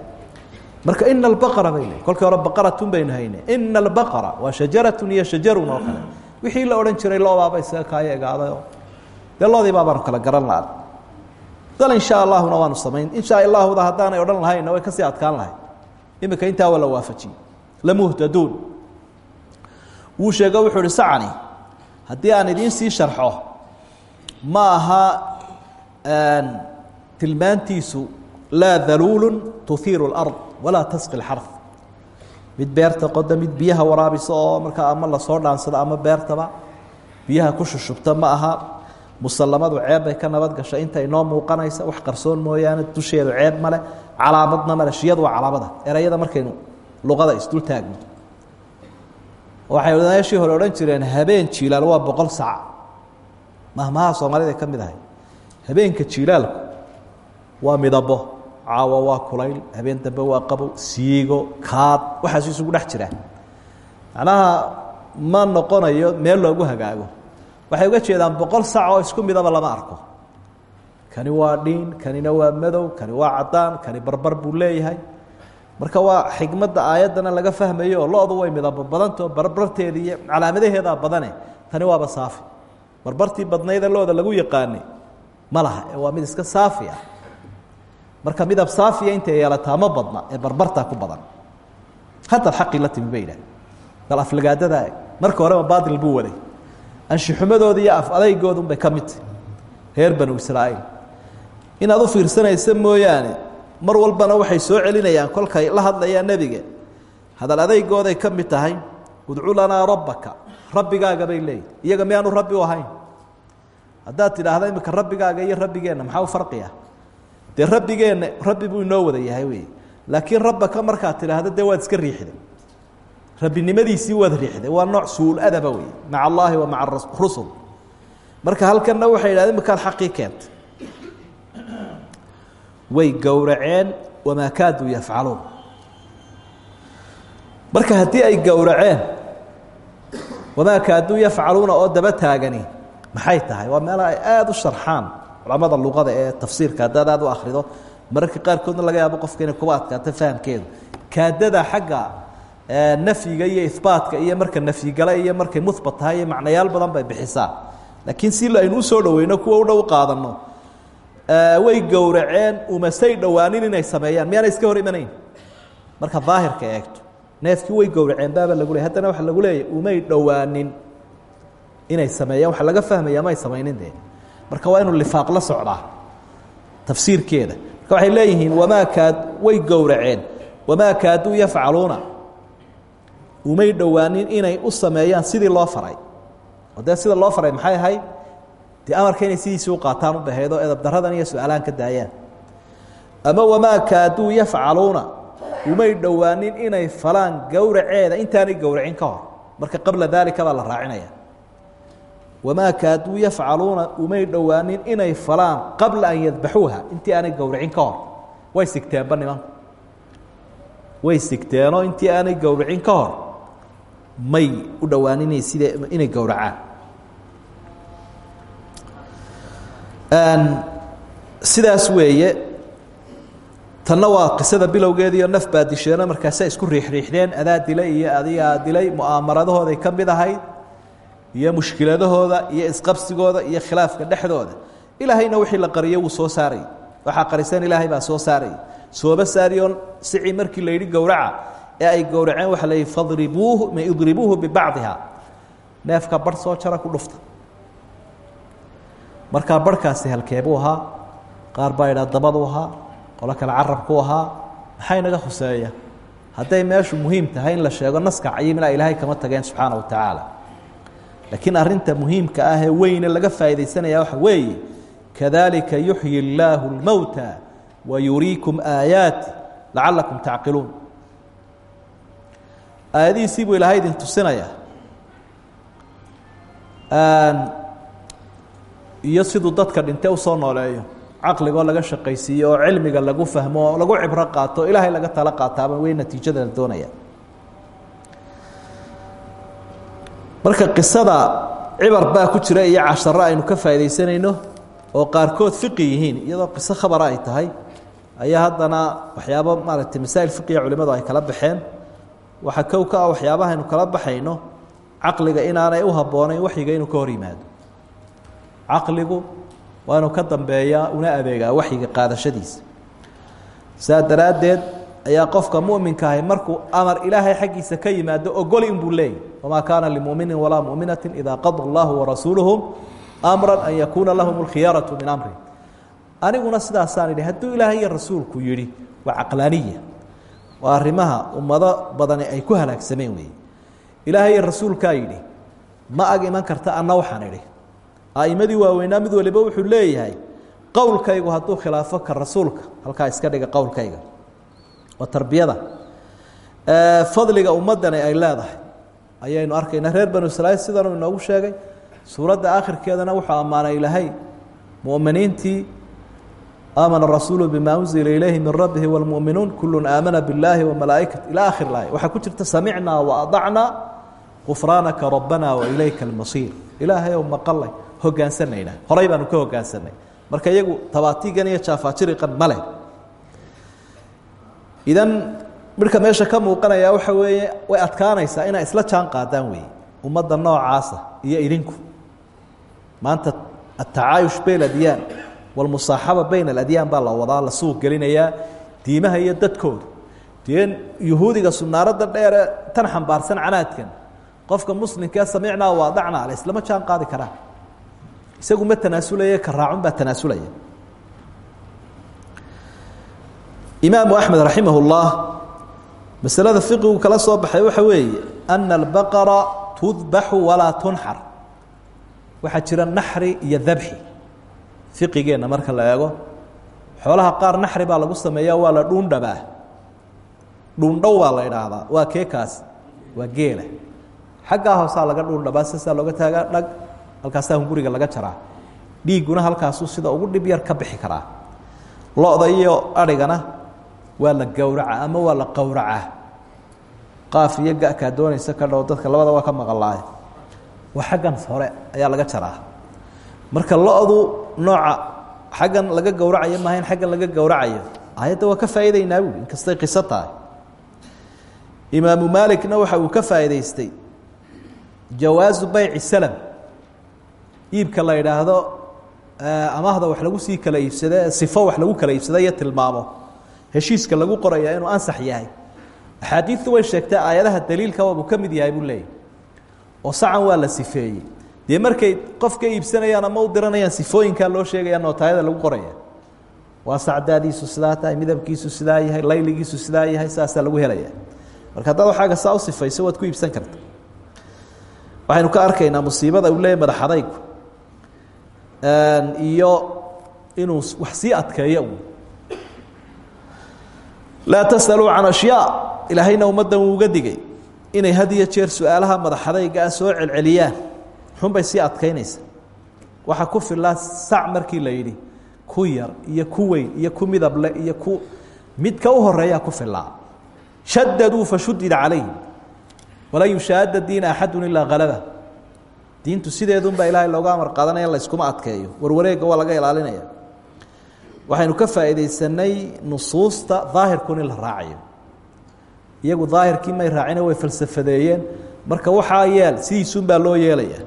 Marka ina albaqara bay leey kolkii hore baqaratun baynu hayne ina albaqara waa shajaratun iyo shajarun oo kale. Wixii la odhan jiray loobaaba isaga kaayo egaadayoo dee loodii baabaanu kala garan laha dal insha allahuna waanu samayn. Insha allahuda haddaanay odhan lahayna way ka sii adkaan lahay iminka intaa waa la waafajiyey lamuhtaduun wuu sheego wuxuu uhi sacani aan idiin sii sharxo ma aha tilmaantiisu laa daluulu tuhiiru اlard walaa tasqi اlxarf mid beerta qoda biyaha waraabisa oo markaa ama la soo dhaansado ama beertaba biyaha ku shushubta ma aha. Musallamadu ceeb bay ka nabad gashay inta inoo muuqanaysa wax qarsoon mooyaane dusheedu ceeb male calaamadna male shiyadu waa calaamada erayada markaynu luqada isdul taagno waxay meeshii hore odhan jireen habeen jiilaal waa boqol sac. Mahmaha soomaalida ka mid ahay habeenka jiilaalku waa midabo caawa waa kulayl habeen dambe waa qabow siigo kaad. Waxaas isugu dhex jiraan macnaha ma noqonayo meel loogu hagaago. Waxay uga jeedaan boqol sac oo isku midaba lama arko. Kani waa dhiin kanina waa madow kani waa caddaan kani barbar buu leeyahay marka waa xikmadda aayaddana laga fahmayo oo lo-du way midabo badantao barbarteeda iyo calaamadaheedaa badane tani waaba saafi. Barbartii badnayda looda lagu yaqaanay ma laha ee waa mid iska saafi ah. Marka midab saafiya intay yeelataa ma badna ee barbartaa ku badan. Hadda xaqii la timi ba yidhah bal aflagaadada marka horeba baatil buu waday. Anshixumadooda iyo af adaygoodun bay ka midtahy reer banu israa'iil. Inaad u fiirsanaysa mooyaane mar walbana waxay soo celinayaan kolkay la hadlayaan nebiga. Hadal adeygooday ka tahay udcu lanaa rabbaka. Rabbigaaga bay leeyihi iyaga miyaanu rabbi ahayn? Haddaad tidhaahda imika rabbigaaga iyo rabbigeenna maxaa u farqiya dee rabbigeenna rabbi buu inoo wada yahay wey laakiin rabbaka markaad tidhaahda dee waad iska riixday. Rabbinimadiisii waad riixday. Waa nooc suul adaba wey maca allaahi wa maca rusul. Marka halkanna waxay yidhahdeen imikaad xaqii keentay way gowraceen wamaa kaaduu yafcaluun. Marka haddii ay gowraceen wamaa kaaduu yafcaluuna oo daba taagani maxay tahay? Waa meela ay aada u sharxaan culamada luqada ee tafsiirka. Haddaad aad u akhrido mararka qaarkoodna laga yaabo qofka inay kuba adkaato fahamkeedu. Kaadada xagga nafyiga iyo ihbaatka iyo marka nafyigala iyo markay muhbat tahay iyo macnayaal badan bay bixisaa. Laakiin si aynu u soo dhaweyno kuwa u dhow qaadano way gowraceen umasay dhowaanin inay sameeyaan. Miyaana iska hor imanayn? Marka daahirka eegto neefkii way gowraceen baaba lagu leey haddana waxa lagu leeyahy umay dhowaanin inay sameeyaan. Waxa laga fahmaya may samaynin dee. Marka waa inuu lifaaq la socdaa tafsiirkeeda. Marka waxay leeyihiin wamaa kaad way gowraceen. Wamaa kaaduu yafcaluuna? Umay dhowaanin inay u sameeyaan sidii loo faray. Oo dee sida loo faray maxay ahayd dee amarka inay sidiisii u qaataan u baheedo edab daradan iyo su'aalahan ka daayaan. Ama wamaa kaaduu yafcaluuna? Umay dhowaanin inay falaan gowraceeda intaanay gowracin ka hor. Marka qabla daalika baa la raacinaya wamaa kaaduu yafcaluuna? Umay dhowaanin inay falaan qabla an yadbaxuuha. Intii aanay gowracin ka hor. Way sigteenba nimanku way sigteenoo intii aanay gowracin ka hor. May u dhowaaninay sida inay gowracaan sidaas weeye tanna waa qisada bilowgeediiyo naf baa disheeno markaasa isku riixriixdeen adaa dilay iyo adigaa dilay mu'aamaradahoodai ka mid ahayd iyo mushkiladahooda iyo isqabsigooda iyo khilaafka dhexdooda. Ilaahayna wixii la qariyo wuu soo saarayy waxaa qariseen ilaahay baa soo saarayy sooba saariyoon sicii markii la yidhi gowraca ee ay gowraceen waxa la yidhi fadribuuhu idribuuhu bibacdiha neefka barh soo jara ku dhufta markaa barhkaasi halkeebuu ahaa qaar baa idhaa dabaduu ahaa qolo kale carabkuu ahaa maxay naga khuseeya hadday meeshu muhiim tahay in la sheego naska cayimila ilaahay kama tageen subxaana wa tacaala. Laakiin arinta muhiimka ah ee weyne laga faaidaysanaya waxa weeye kadalika yuxyi اllaahu اlmowta wayuriikum aayaati lacalakum tacqiluun. Aayadihiisii buu ilaahay idin tusinaya iyo siduu dadka dhinte u soo nooleeyo. Caqligoo laga shaqaysiiyo oo cilmiga lagu fahmo oo lagu cibro qaato ilaahay laga tala qaataaba wey natiijada la doonaya marka qisada cibar baa ku jira iyo casharo aynu ka faaidaysanayno oo qaarkood fiqi yihiin iyadoo qiso khabara ay tahay ayaa haddana waxyaabo maaragtay masaa'il fiqiya culimadu ay kala baxeen. Waxaa kow ka ah waxyaabaha aynu kala baxayno caqliga inaanay u habboonayn waxyiga inuu ka hor yimaado caqligu waa ka dambeeyaa una adeegaa waxyiga qaadashadiisa. Saa daraaddeed ayaa qofka muminka ahi markuu amar ilaahay xaggiisa ka yimaado ogoli inbuu leeyahy wamaa kaana limuminin walaa muminatin idaa qada allahu warasuuluhu amra an yakuuna lahum اlkhiyaaraةu min amri. Aniguna sidaasaan idhi hadduu ilaahay iyo rasuulku yidhi waa caqlaaniya. Waa arrimaha ummado badani ay ku halaagsameen weeye. Ilaahay iyo rasuulkaa yidhi ma ag iman karta anna waxaan idhi a'imadii waaweynaa mid waliba wuxuu leeyahay qowlkaygu hadduu khilaafo ka rasuulka halkaa iska dhiga qowlkayga. Waa tarbiyada. Fadliga ummaddani ay leedahay. Ayaynu arkayna reer banu israa'iil sidanu inoogu sheegay suuradda akhirkeedana wuxuu ammaanay ilaahay mu'miniintii aamana rasuulu bimaa unzila ilayhi min rabbihi wاlmu'minuun kulun aamana biاllaahi wamalaa'ikati ilaa akhir laaya. Waxaa ku jirta samicnaa waadacnaa gufraanaka rabbana wailayka almasiir. Ilaahay ou maqalay hogaansanaynaa horay baanu ka hogaansanay. Marka iyagu tabaatigan iyo jaafaajiriqan male idan midhka meesha ka muuqanaya waxa weeye way adkaanaysaa inay isla jaan qaadaan weeye ummadda noocaasa iyo idinku. Maanta atacaayush bayn adyaan walmusaaxaba bayn aladyaan baa la wadaa la suuq gelinayaa diimaha iyo dadkooda. Dee yuhuudiga sunaaradda dheere tan xambaarsan canaadkan qofka muslimkaa samicnaa waadacnaa ale islama jaan qaadi karaan isagu ma tanaasulaya ka raacun baa tanaasulaya imaamu axmed raximah masalada fiqigu kala soo baxay waxa weeye ana albaqara tudbaxu walaa tunxar. Waxaa jira naxri iyo dabxi fiqigeenna marka la eego xoolaha qaar naxri baa lagu sameeya waa la dhuundhabaa. Dhuundhow baa la idhaahdaa waa keekaas waa geela. Xaggaa hoosaa laga dhuundhabaa siasaa looga taagaa dhag halkaasaa hunguriga laga jaraa. Dhiigguna halkaasuu sida ugu dhib yar ka bixi karaa. Lo-da iyo adhigana waa la gowracaa ama waa la qowracaa qaaf iyo ga-kaa doonaysa ka dhow dadka labada waa ka maqalaaye waa xaggan hore ayaa laga jaraa. Marka lo-du nooca xaggan laga gowracayo maaha in xaggan laga gowracayo. Ayadda waa ka faa'iideynaa buui inkastay qiso tahay. Imaamu maalikna waxa uu ka faa'iidaystay. Jawaazu bayci salam iibka la idhaahdo amaahda wax lagu sii kala iibsade sifo wax lagu kala iibsada iyo tilmaamo. Heshiiska lagu qoraya inuu ansax yahay. Axaadiistu way sheegtay aayadaha daliilka waabuu ka mid yahay buu leeyahy oo sacan waa la sifeeyey. Dee markay qof iibsanayaan ama u diranayaan sifooyinkaa loo sheegaya nootaayada lagu qoraya waa sacdaadiisu sidaa tahay midabkiisu sidaa yahay layligiisu sidaa yahay saasaa lagu helaya marka haddaad waxaaga saa u sifayso waad ku iibsan karta. Waxaynu ka arkaynaa musiibada uu leeyahy madaxadaygu iyo inuu wax sii adkeeyo laa tasأaluu can ashyaa. Ilaahayna ummaddan wuu uga digay. Inay had iyo jeer su'aalaha madaxadaygaa soo celceliyaan. Xunbay sii adkaynaysa. Waxaa ku filaa sac markii la yidhi ku yar iyo ku weyn iyo ku midable iyo ku midka u horeeyaa ku filaa shadaduu fashudida calayhim walan yushaada diina axadu ilaa halaba diintu sideedunbaa ilaahay looga amar qaadanaya layskuma adkeeyo. Warwareegga waa laga ilaalinaya. Waxaynu ka faa'iidaysanay nusuusta daahirkun in la raacayo. Iyagu daahirkii may raacine way falsafadeeyeen. Marka waxaa yeel sidiisunbaa loo yeelaya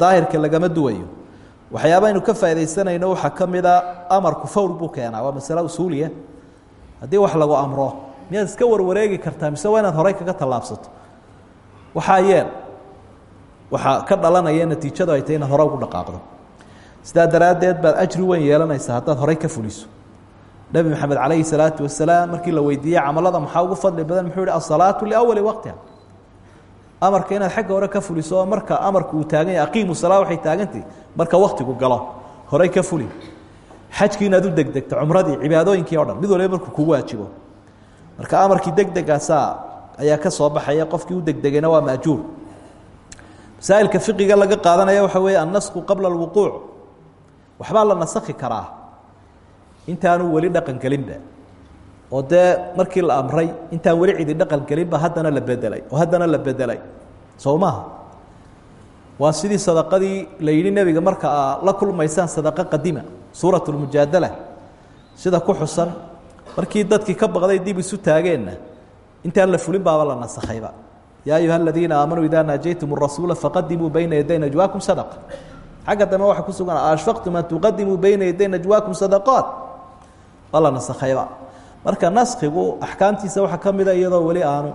daahirka lagama duwayo. Waxyaabaaynu ka faaidaysanayno waxaa ka mida amarku fawr buu keenaa. Waa masale usuuliya. Haddii wax lagu amro miyaad iska warwareegi kartaa mise waa inaad horey kaga tallaabsato? Waxaa yeel waxaa ka dhalanaya natiijadu ay tahay inaad hore ugu dhaqaaqdo. Sidaa daraaddeed baad ajri weyn yeelanaysaa haddaad horey ka fuliso. Nebi maxamed calayhi salaatu wasalaam markii la weydiiyey camalada maxaa ugu fadli badan? Muxuu yihi asalaatu liawali waqtiha. Amarka inaad xagga hore ka fuliso oo marka amarku uu taagan yahay aqiimu salaa waxay taagantahi marka waktigu galo. Horey ka fuli. Xajkii inaad u degdegto cumradii cibaadooyinkii o dhan mid waliba markuu kugu waajibo. Marka amarkii deg degaasaa ayaa ka soo baxaya qofkii u degdegayna waa maajuur masaa'ilka fiqiga laga qaadanaya waxa weeye annasku qabla alwuquuc waxbaa la nasakhi karaa intaanu weli dhaqan gelinba. Oo dee markii la amray intaan weli cidi dhaqan gelinba haddana la bedelay oo haddana la bedelay soo waa sidii sadaqadii la yidhi nebiga marka la kulmaysaan sadaqo qadima suurat lmujaadala sida ku xusan. Markii dadkii ka baqday dib isu taageenna intaan la fulin baaba la nasakhayba yaa ayuha aladiina aamanuu idaa naajaytum rasuula faqadimuu bayna yaday najwaakum sadaqa xagga dambe waxaa ku sugan ashfaqtum an tuqadimuu bayna yaday najwaakum sadaqaat waa la nasakhayba marka naskigu axkaamtiisa waxaa ka mida iyadoo weli aanu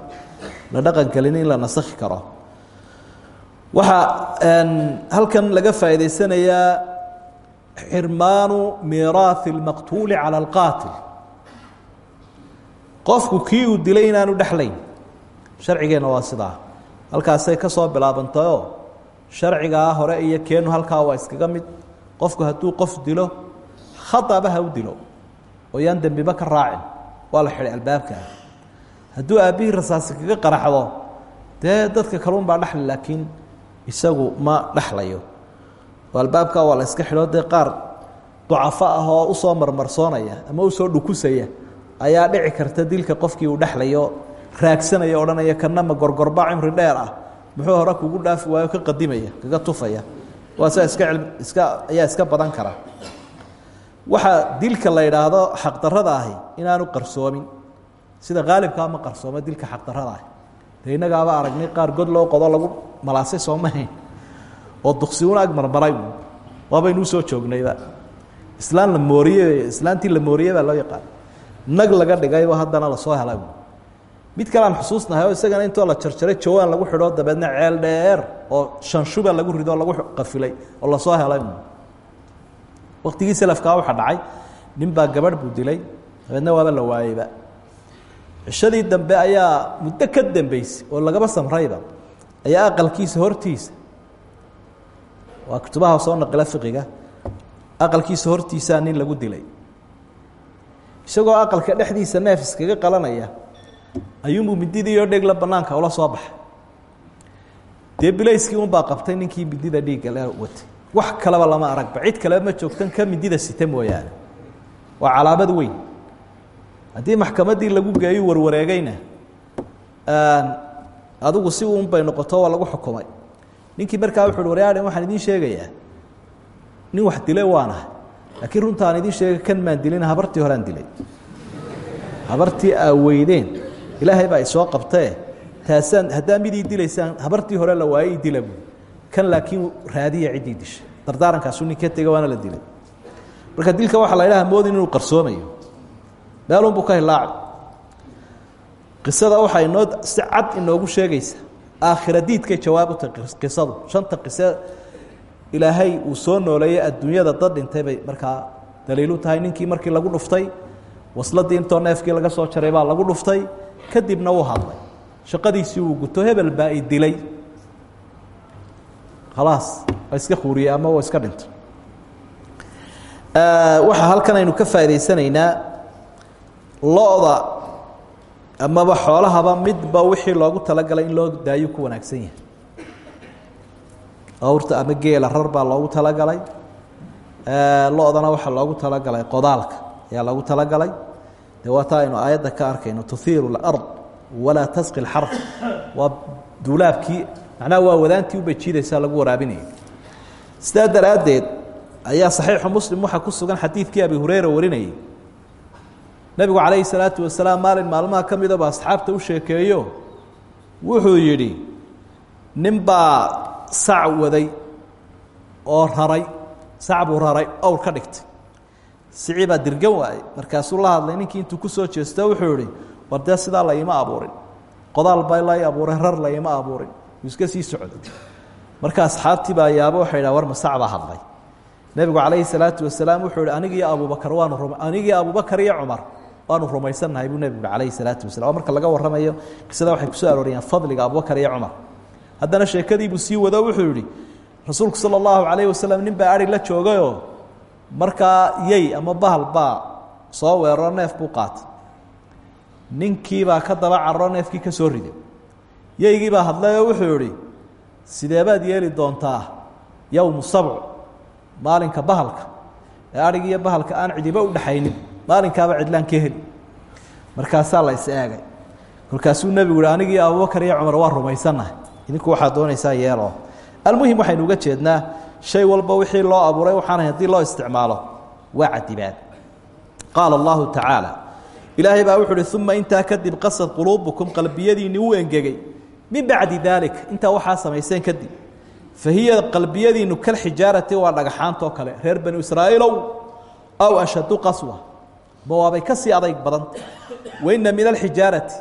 la dhaqan gelin in la nasakhi karo waxaa halkan laga faa'idaysanayaa xirmaanu miiraahi اlmaqtuuli calى اlqaatil qofku kii uu dilay inaanu dhexlayn sharcigeenna waa sidaa. Halkaasay ka soo bilaabantayoo sharcigaa hore iyo keenu halkaa waa iskaga mid. Qofku hadduu qof dilo khaaba ha u dilo oo yaan dembiba ka raacin waa la xidhay albaabkaa hadduu aabbihii rasaasi kaga qaraxdo dee dadka kalun baa dhexli laakiin isagu ma dhexlayo oo waa la iska xidho dee qaar ducafo ah oo u soo marmarsoonaya ama u soo dhukusaya ayaa dhici karta dilka qofkii uu dhexlayo raagsanaya odhanaya kana ma gorgorba cimri dheer ah. Muxuu hore kugu dhaafi waayo ka qadimaya kaga tufaya. Waa sia iska iska ayaa iska badan kara. Waxaa dilka la idhaahdo xaqdarada ahi inaanu qarsoomin. Sida haalibkaa ma qarsoomo dilka xaqdarada ahi. De innagaaba aragnay qaar god loo qodo lagu malaasay soomahayn oo duksiuna ag marmaray waabaynu u soo joognayba islaan la mooriye islaantii la mooriye loo yaqaan. Nag laga dhigayba haddana la soo helay mid kale aan xusuusnahay oo isagana intoo la jarjaray jawaan lagu xidho dabeedna ceel dheer oo shanshuba lagu rido lagu qafilay oo la soo helay. Waktigii selafkaa waxa dhacay nin baa gabadh buu dilay dabeedna waaba la waayeyba. Cishadii dambe ayaa muddo ka dambeysay oo lagaba samrayba ayaa aqalkiisa hortiisa waa kutubaha soo naqila fiqiga aqalkiisa hortiisaa nin lagu dilay. Isagoo aqalka dhexdiisa neef iskaga qalanaya ayuunbuu mididiioo dhegla banaanka ula soo baxay dee bilayskii unbaa ninkii midida dhiigga le watay wax kaleba lama aragba. Cid kaleba ma joogtan ka midida sita mooyaane. Waa calaamad weyn. Haddii maxkamaddii lagu geeyu warwareegayna adigu si un bay noqoto waa lagu xukumay. Ninkii markaa wuxu uhi waxaan idiin sheegayaa. Nin wax dilay waanahay laakiin runta aan idiin kan maan dilin habartii horean dilay. Habartii aa weydeen ilaahay baa isoo qabtee taasaan haddaa midii dilaysaan habartii hore la waayey dila bu kan laakiin raadiya ciddii dishay. Dardaarankaasuu nin ka tega waana la dilay. Marka dilka waxaa la idhaha moodin inuu qarsoomayo. Meelunbuu ka hilaacay. Qisada waxaa inoo si cad inoogu sheegaysa. Aakhira diidkay jawaab u tahay qisadu. Shanta qise ilaahay uu soo nooleeyey adduunyada dad dhintay bay markaa daliilu tahay ninkii markii lagu dhuftay. Wasladii intoo neefkii laga soo jaray baa lagu dhuftay kadibna wuu hadlay. Shaqadiisii uu guto hebel baa i dilay. Khalaas waa iska kuuriyey ama waa iska dhintay. Waxaa halkan aynu ka faa'idaysanaynaa lo-da amaba xoolahaba midba wixii loogu talagalay in loo daayo ku wanaagsan yahay. Awrta ama geela rar baa loogu talagalay. Lo-dana waxaa loogu talagalay qodaalka ayaa loogu talagalay de waa taa aynu aayadda ka arkayno tuhiiru اlard walaa tasqi اlxarf waa duulaabkii macnaha waa wadaantii ubay jiidaysaa lagu waraabinaya sidaa daraaddeed ayaa saxiixu muslim waxaa ku sugan xadiidkii abi hureyra warinayay. Nebigu calayhi salaatu wasalaam maalin maalmaha ka midaba asxaabta u sheekeeyo. Wuxuu yidhi nin baa sac oo raray sac raray owr ka dhigtay sicii baa dirgan waayey. Markaasuu la hadlay ninkii intuu ku soo jeesto wuxuu yihi war dee sidaa la ima abuurin. Qodaal baa la abuuray rar la ima abuurin. Wuu iska sii socday marka asxaabtii baa yaabo waxay dhaha war ma sac baa hadlay. Nebigu calayhi salaatu wasalaam wuxuu yihi anigiiyo abubakar waanu anigiiyo abubakar iyo cumar waanu rumaysannahay buu nebigu calayhi salaatu wasalam marka laga warramayo qisada waxay ku soo arooriyaan fadliga abubakar iyo cumar. Haddana sheekadiibuu sii wado wuxuu yihi rasuulku sala allahu calayhi wasalam nin baa ari la joogayoo markaa yey ama bahal baa soo weeraro neef buu qaatay. Ninkiibaa ka daba cararo neefkii ka soo riday. Yeygii baa hadlay oo wuxuu yihi sideebaad yeeli doontaa yowmu sabc maalinka bahalka? Ee adhig bahalka aan cidiba u dhexaynin maalinkaaba cidlaan ka heli. Markaasaa la is eegay. Kolkaasuu nebigu yihi anigi abubakar iyo cumar waa rumaysannahay. Idinku waxaad doonaysaa yeelo. Almuhim waxaynu uga jeednaa shay walba wixii loo abuuray waxaana haddii loo isticmaalo waa cadibaan qaala allahu tacaala ilaahay baa wuxu uhi uma intaa kadib qasad quluubukum qalbiyadiinni u engegay. Min bacdi daalik intaa waxaa samayseen kadib. Fa hiya qalbiyadiinnu kalxijaarati waa dhagaxaantoo kale reer banu israa'iilow aw ashaddu qaswa. Ma waabay ka sii adayg badanta waina min alxijaarati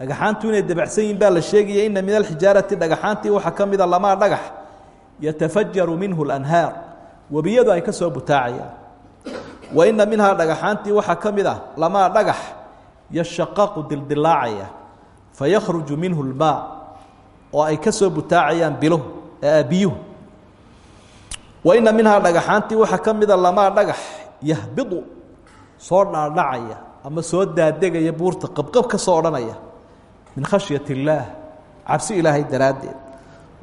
dhagaxaantu inay dabacsan yihiin baa la sheegaya ina min alxijaarati dhagaxaantii waxaa ka mida lamaa dhagax yatafajaru minhu اlanhaar webiyadu ay ka soo butaacayaan wa ina minhaa dhagaxaantii waxaa ka mid ah lamaa dhagax yashaqaqu dildilaacaya fayakhruju minhu اlmaa oo ay ka soo butaacayaan biluhu biyuhu wa ina minhaa dhagaxaantii waxaa ka mida lamaa dhagax yahbidu soo dhaadhacaya ama soo daadegaya buurta qabqab ka soo odhanaya min khashyat اllaah cabsi ilaahay daraaddeed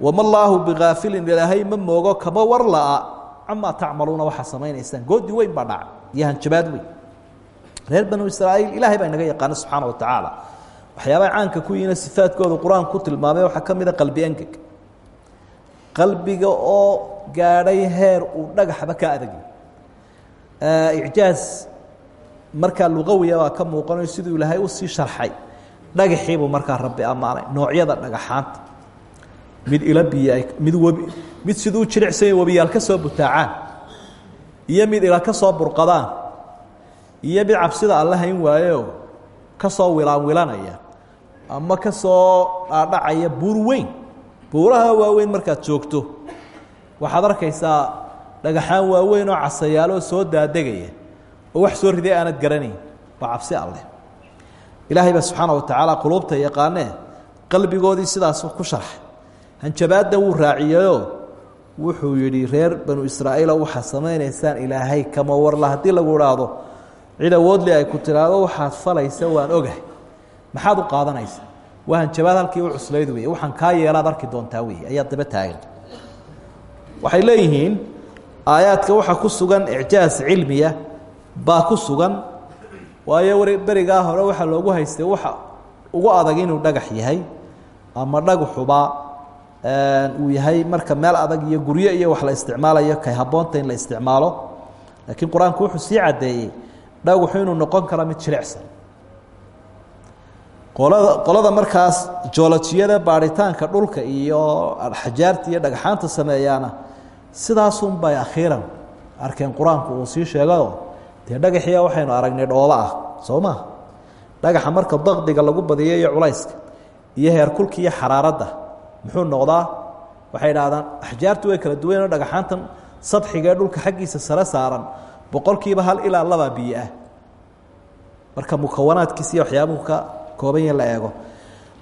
wama allaahu bigaafilin ilaahay ma moogo kama war la-a camaa tacmaluuna waxaa goodi weyn baa dhaca iyo hanjabaad weyn reer banu israa'iil ilaahay baa inaga yaqaana subxaana wa tacaala waxyaabaha caanka ku yihiina sifaadkooda qur'aanku ku tilmaamay waxaa ka qalbi engeg qalbiga oo gaadhay heer uu dhagaxba ka adagay icjaaz markaa luqawiya baa ka muuqanayo siduu ilaahay u sii sharxay dhagaxiibuu markaa rabbi ammaanay noocyada dhagaxaanta mid ila biyo ay mid webi mid siduu jilicsanya webiyaal ka soo butaacaan iyo mid ila ka soo burqadaan iyo mid cabsida alla hayn waayeoo ka soo wilaan wilanaya ama ka soo dhaadhacaya buur weyn. Buuraha waaweyn markaad joogto waxaad arkaysaa dhagaxaan waaweyn oo casayaaloo soo daadegaya oo wax soo riday aanad garanayn waa cabsi alleh. Ilaahay baa subxaana wa tacaala quluubta yaqaanee qalbigoodii sidaas ku sharxay hanjabaadda wuu raaciyeyoo wuxuu yidhi reer banu israa'iila waxaad samaynaysaan ilaahay kama warla haddii lagu idhaahdo cid awoodli ay ku tidhaahdo waxaad falaysa waan ogahay. Maxaad u qaadanaysa waa hanjabaad halkii u cuslayd wey waxaan kaa yeelaad arki doontaa wey ayaa daba taagan. Waxay leeyihiin aayaadka waxaa ku sugan icjaaz cilmiya baa ku sugan waayo berigaa hore waxaa loogu haystay waxa ugu adag inuu dhagax yahay ama dhagaxuba uu yahay marka meel adag iyo guryo iyo wax la isticmaalayo kay habboonta in la isticmaalo. Laakiin qur'aanku wuxuu sii caddeeyey dhagaxu inuu noqon karo mid jilicsan. Qolada qolada markaas joolojiyada baaritaanka dhulka iyo xajaarta iyo dhagxaanta sameeyaana sidaasunbay akhiiran arkeen qur'aanku uu sii sheegayo dee dhagaxiya waxaynu aragnay dhoobo ah soo maa dhagaxa marka daqdiga lagu badiyo iyo culayska iyo heerkulka iyo xaraaradda muxuu noqdaa waxay idhahdaan axjaartu way kala duwanoo dhagaxaantan sadxiga ee dhulka xaggiisa sare saaran boqolkiiba hal ilaa laba biyo ah. Marka mukawanaadkiisa iyo waxyaabuhu ka kooban yahe la eego.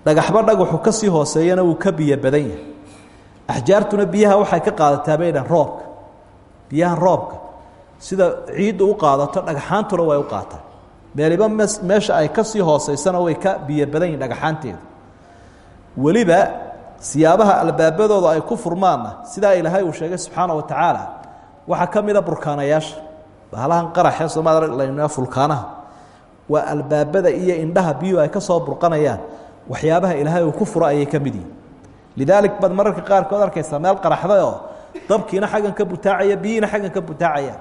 Dhagaxba dhagaxu ka sii hooseeyana wuu ka biyo badan yahay. Axjaartuna biyaha waxay ka qaadataa bay dhahan roobka biyaha roobka. Sida ciiddu u qaadato dhagaxaantuna way u qaataan. Meeliba meesha ay ka sii hooseysana way ka biyo badan yihiin dhagaxaanteedu weliba siyaabaha albaabadooda ay ku furmaanna sidaa ilaahay uu sheegay subxaana wa tacaala waxaa ka mida burkaanayaasha. Bahalahan qaraxee soomaalia laynaa fulkaanaha. Waa albaabada iyo indhaha biyuhu ay ka soo burqanayaan. Waxyaabaha ilaahay uu ku furo ayay ka mid yihiin lidaalik baad mararka qaarkood arkaysaa meel qaraxday oo dabkiina xaggan ka butaacaya biyihiina xaggan ka butaacaya.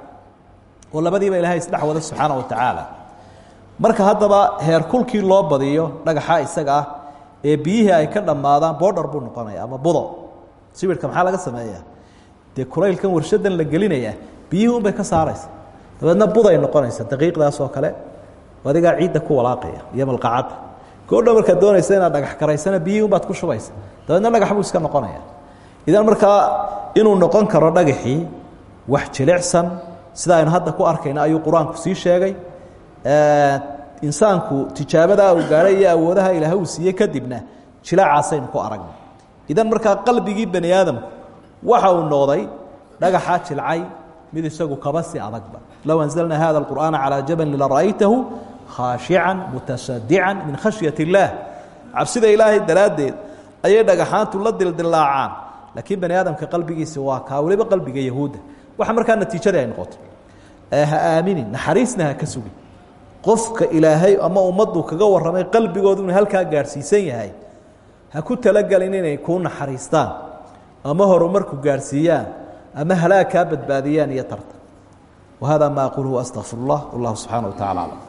Oo labadiiba ilahay isdhex wada subxaana wa tacaala. Marka haddaba heerkulkii loo badiyo dhagaxa isaga ah ee biyihii ay ka dhammaadaan boodhar buu noqonaya ama budo. Sibirhka maxaa laga sameeyaa? Dee kulaylkan warshadan la gelinaya biyihii unbay ka saaraysa dabeedna buday noqonaysa daqiiqdaas oo kale. Adigaa ciidda ku walaaqaya iyo malqacadda goodha markaad doonaysa inaad dhagax karaysana biyihii unbaad ku shubaysa dabeedna dhagax buu iska noqonaya. Idan markaa inuu noqon karo dhagaxii wax jilicsan sida aynu hadda ku arkayna ayuu qur'aanku sii sheegay insaanku tijaabadaa uu gaadhay iyo awoodaha ilaahay uu siiyey kadibna jilaacaasaynu ku aragnay idan markaa qalbigii bani aadamku waxa uu noqday dhagaxaa jilcay mid isagu kaba si adagba low anzalna hada اqur'aana calىa jabalin lara'aytahu khaashican mutasadican min khashyaة اllaah cabsida ilaahay daraaddeed ayay dhagaxaantu la dildilaacaan laakiin bani aadamka qalbigiisi waa kaa weliba qalbiga yahuudda waxa markaa natiijadii ay noqotay ee ha aaminin naxariisna ha ka sugin qofka ilaahay ama ummaddu kaga warramay qalbigoodu inuu halkaa gaadhsiisan yahay ha ku talagelin inay kuu naxariistaan ama horumarku gaadhsiiyaan ama halaag kaa badbaadiyaan iyo tartan. Wahada ma aquluhu astaqfir اllah wallahu subxaana wa tacala aclam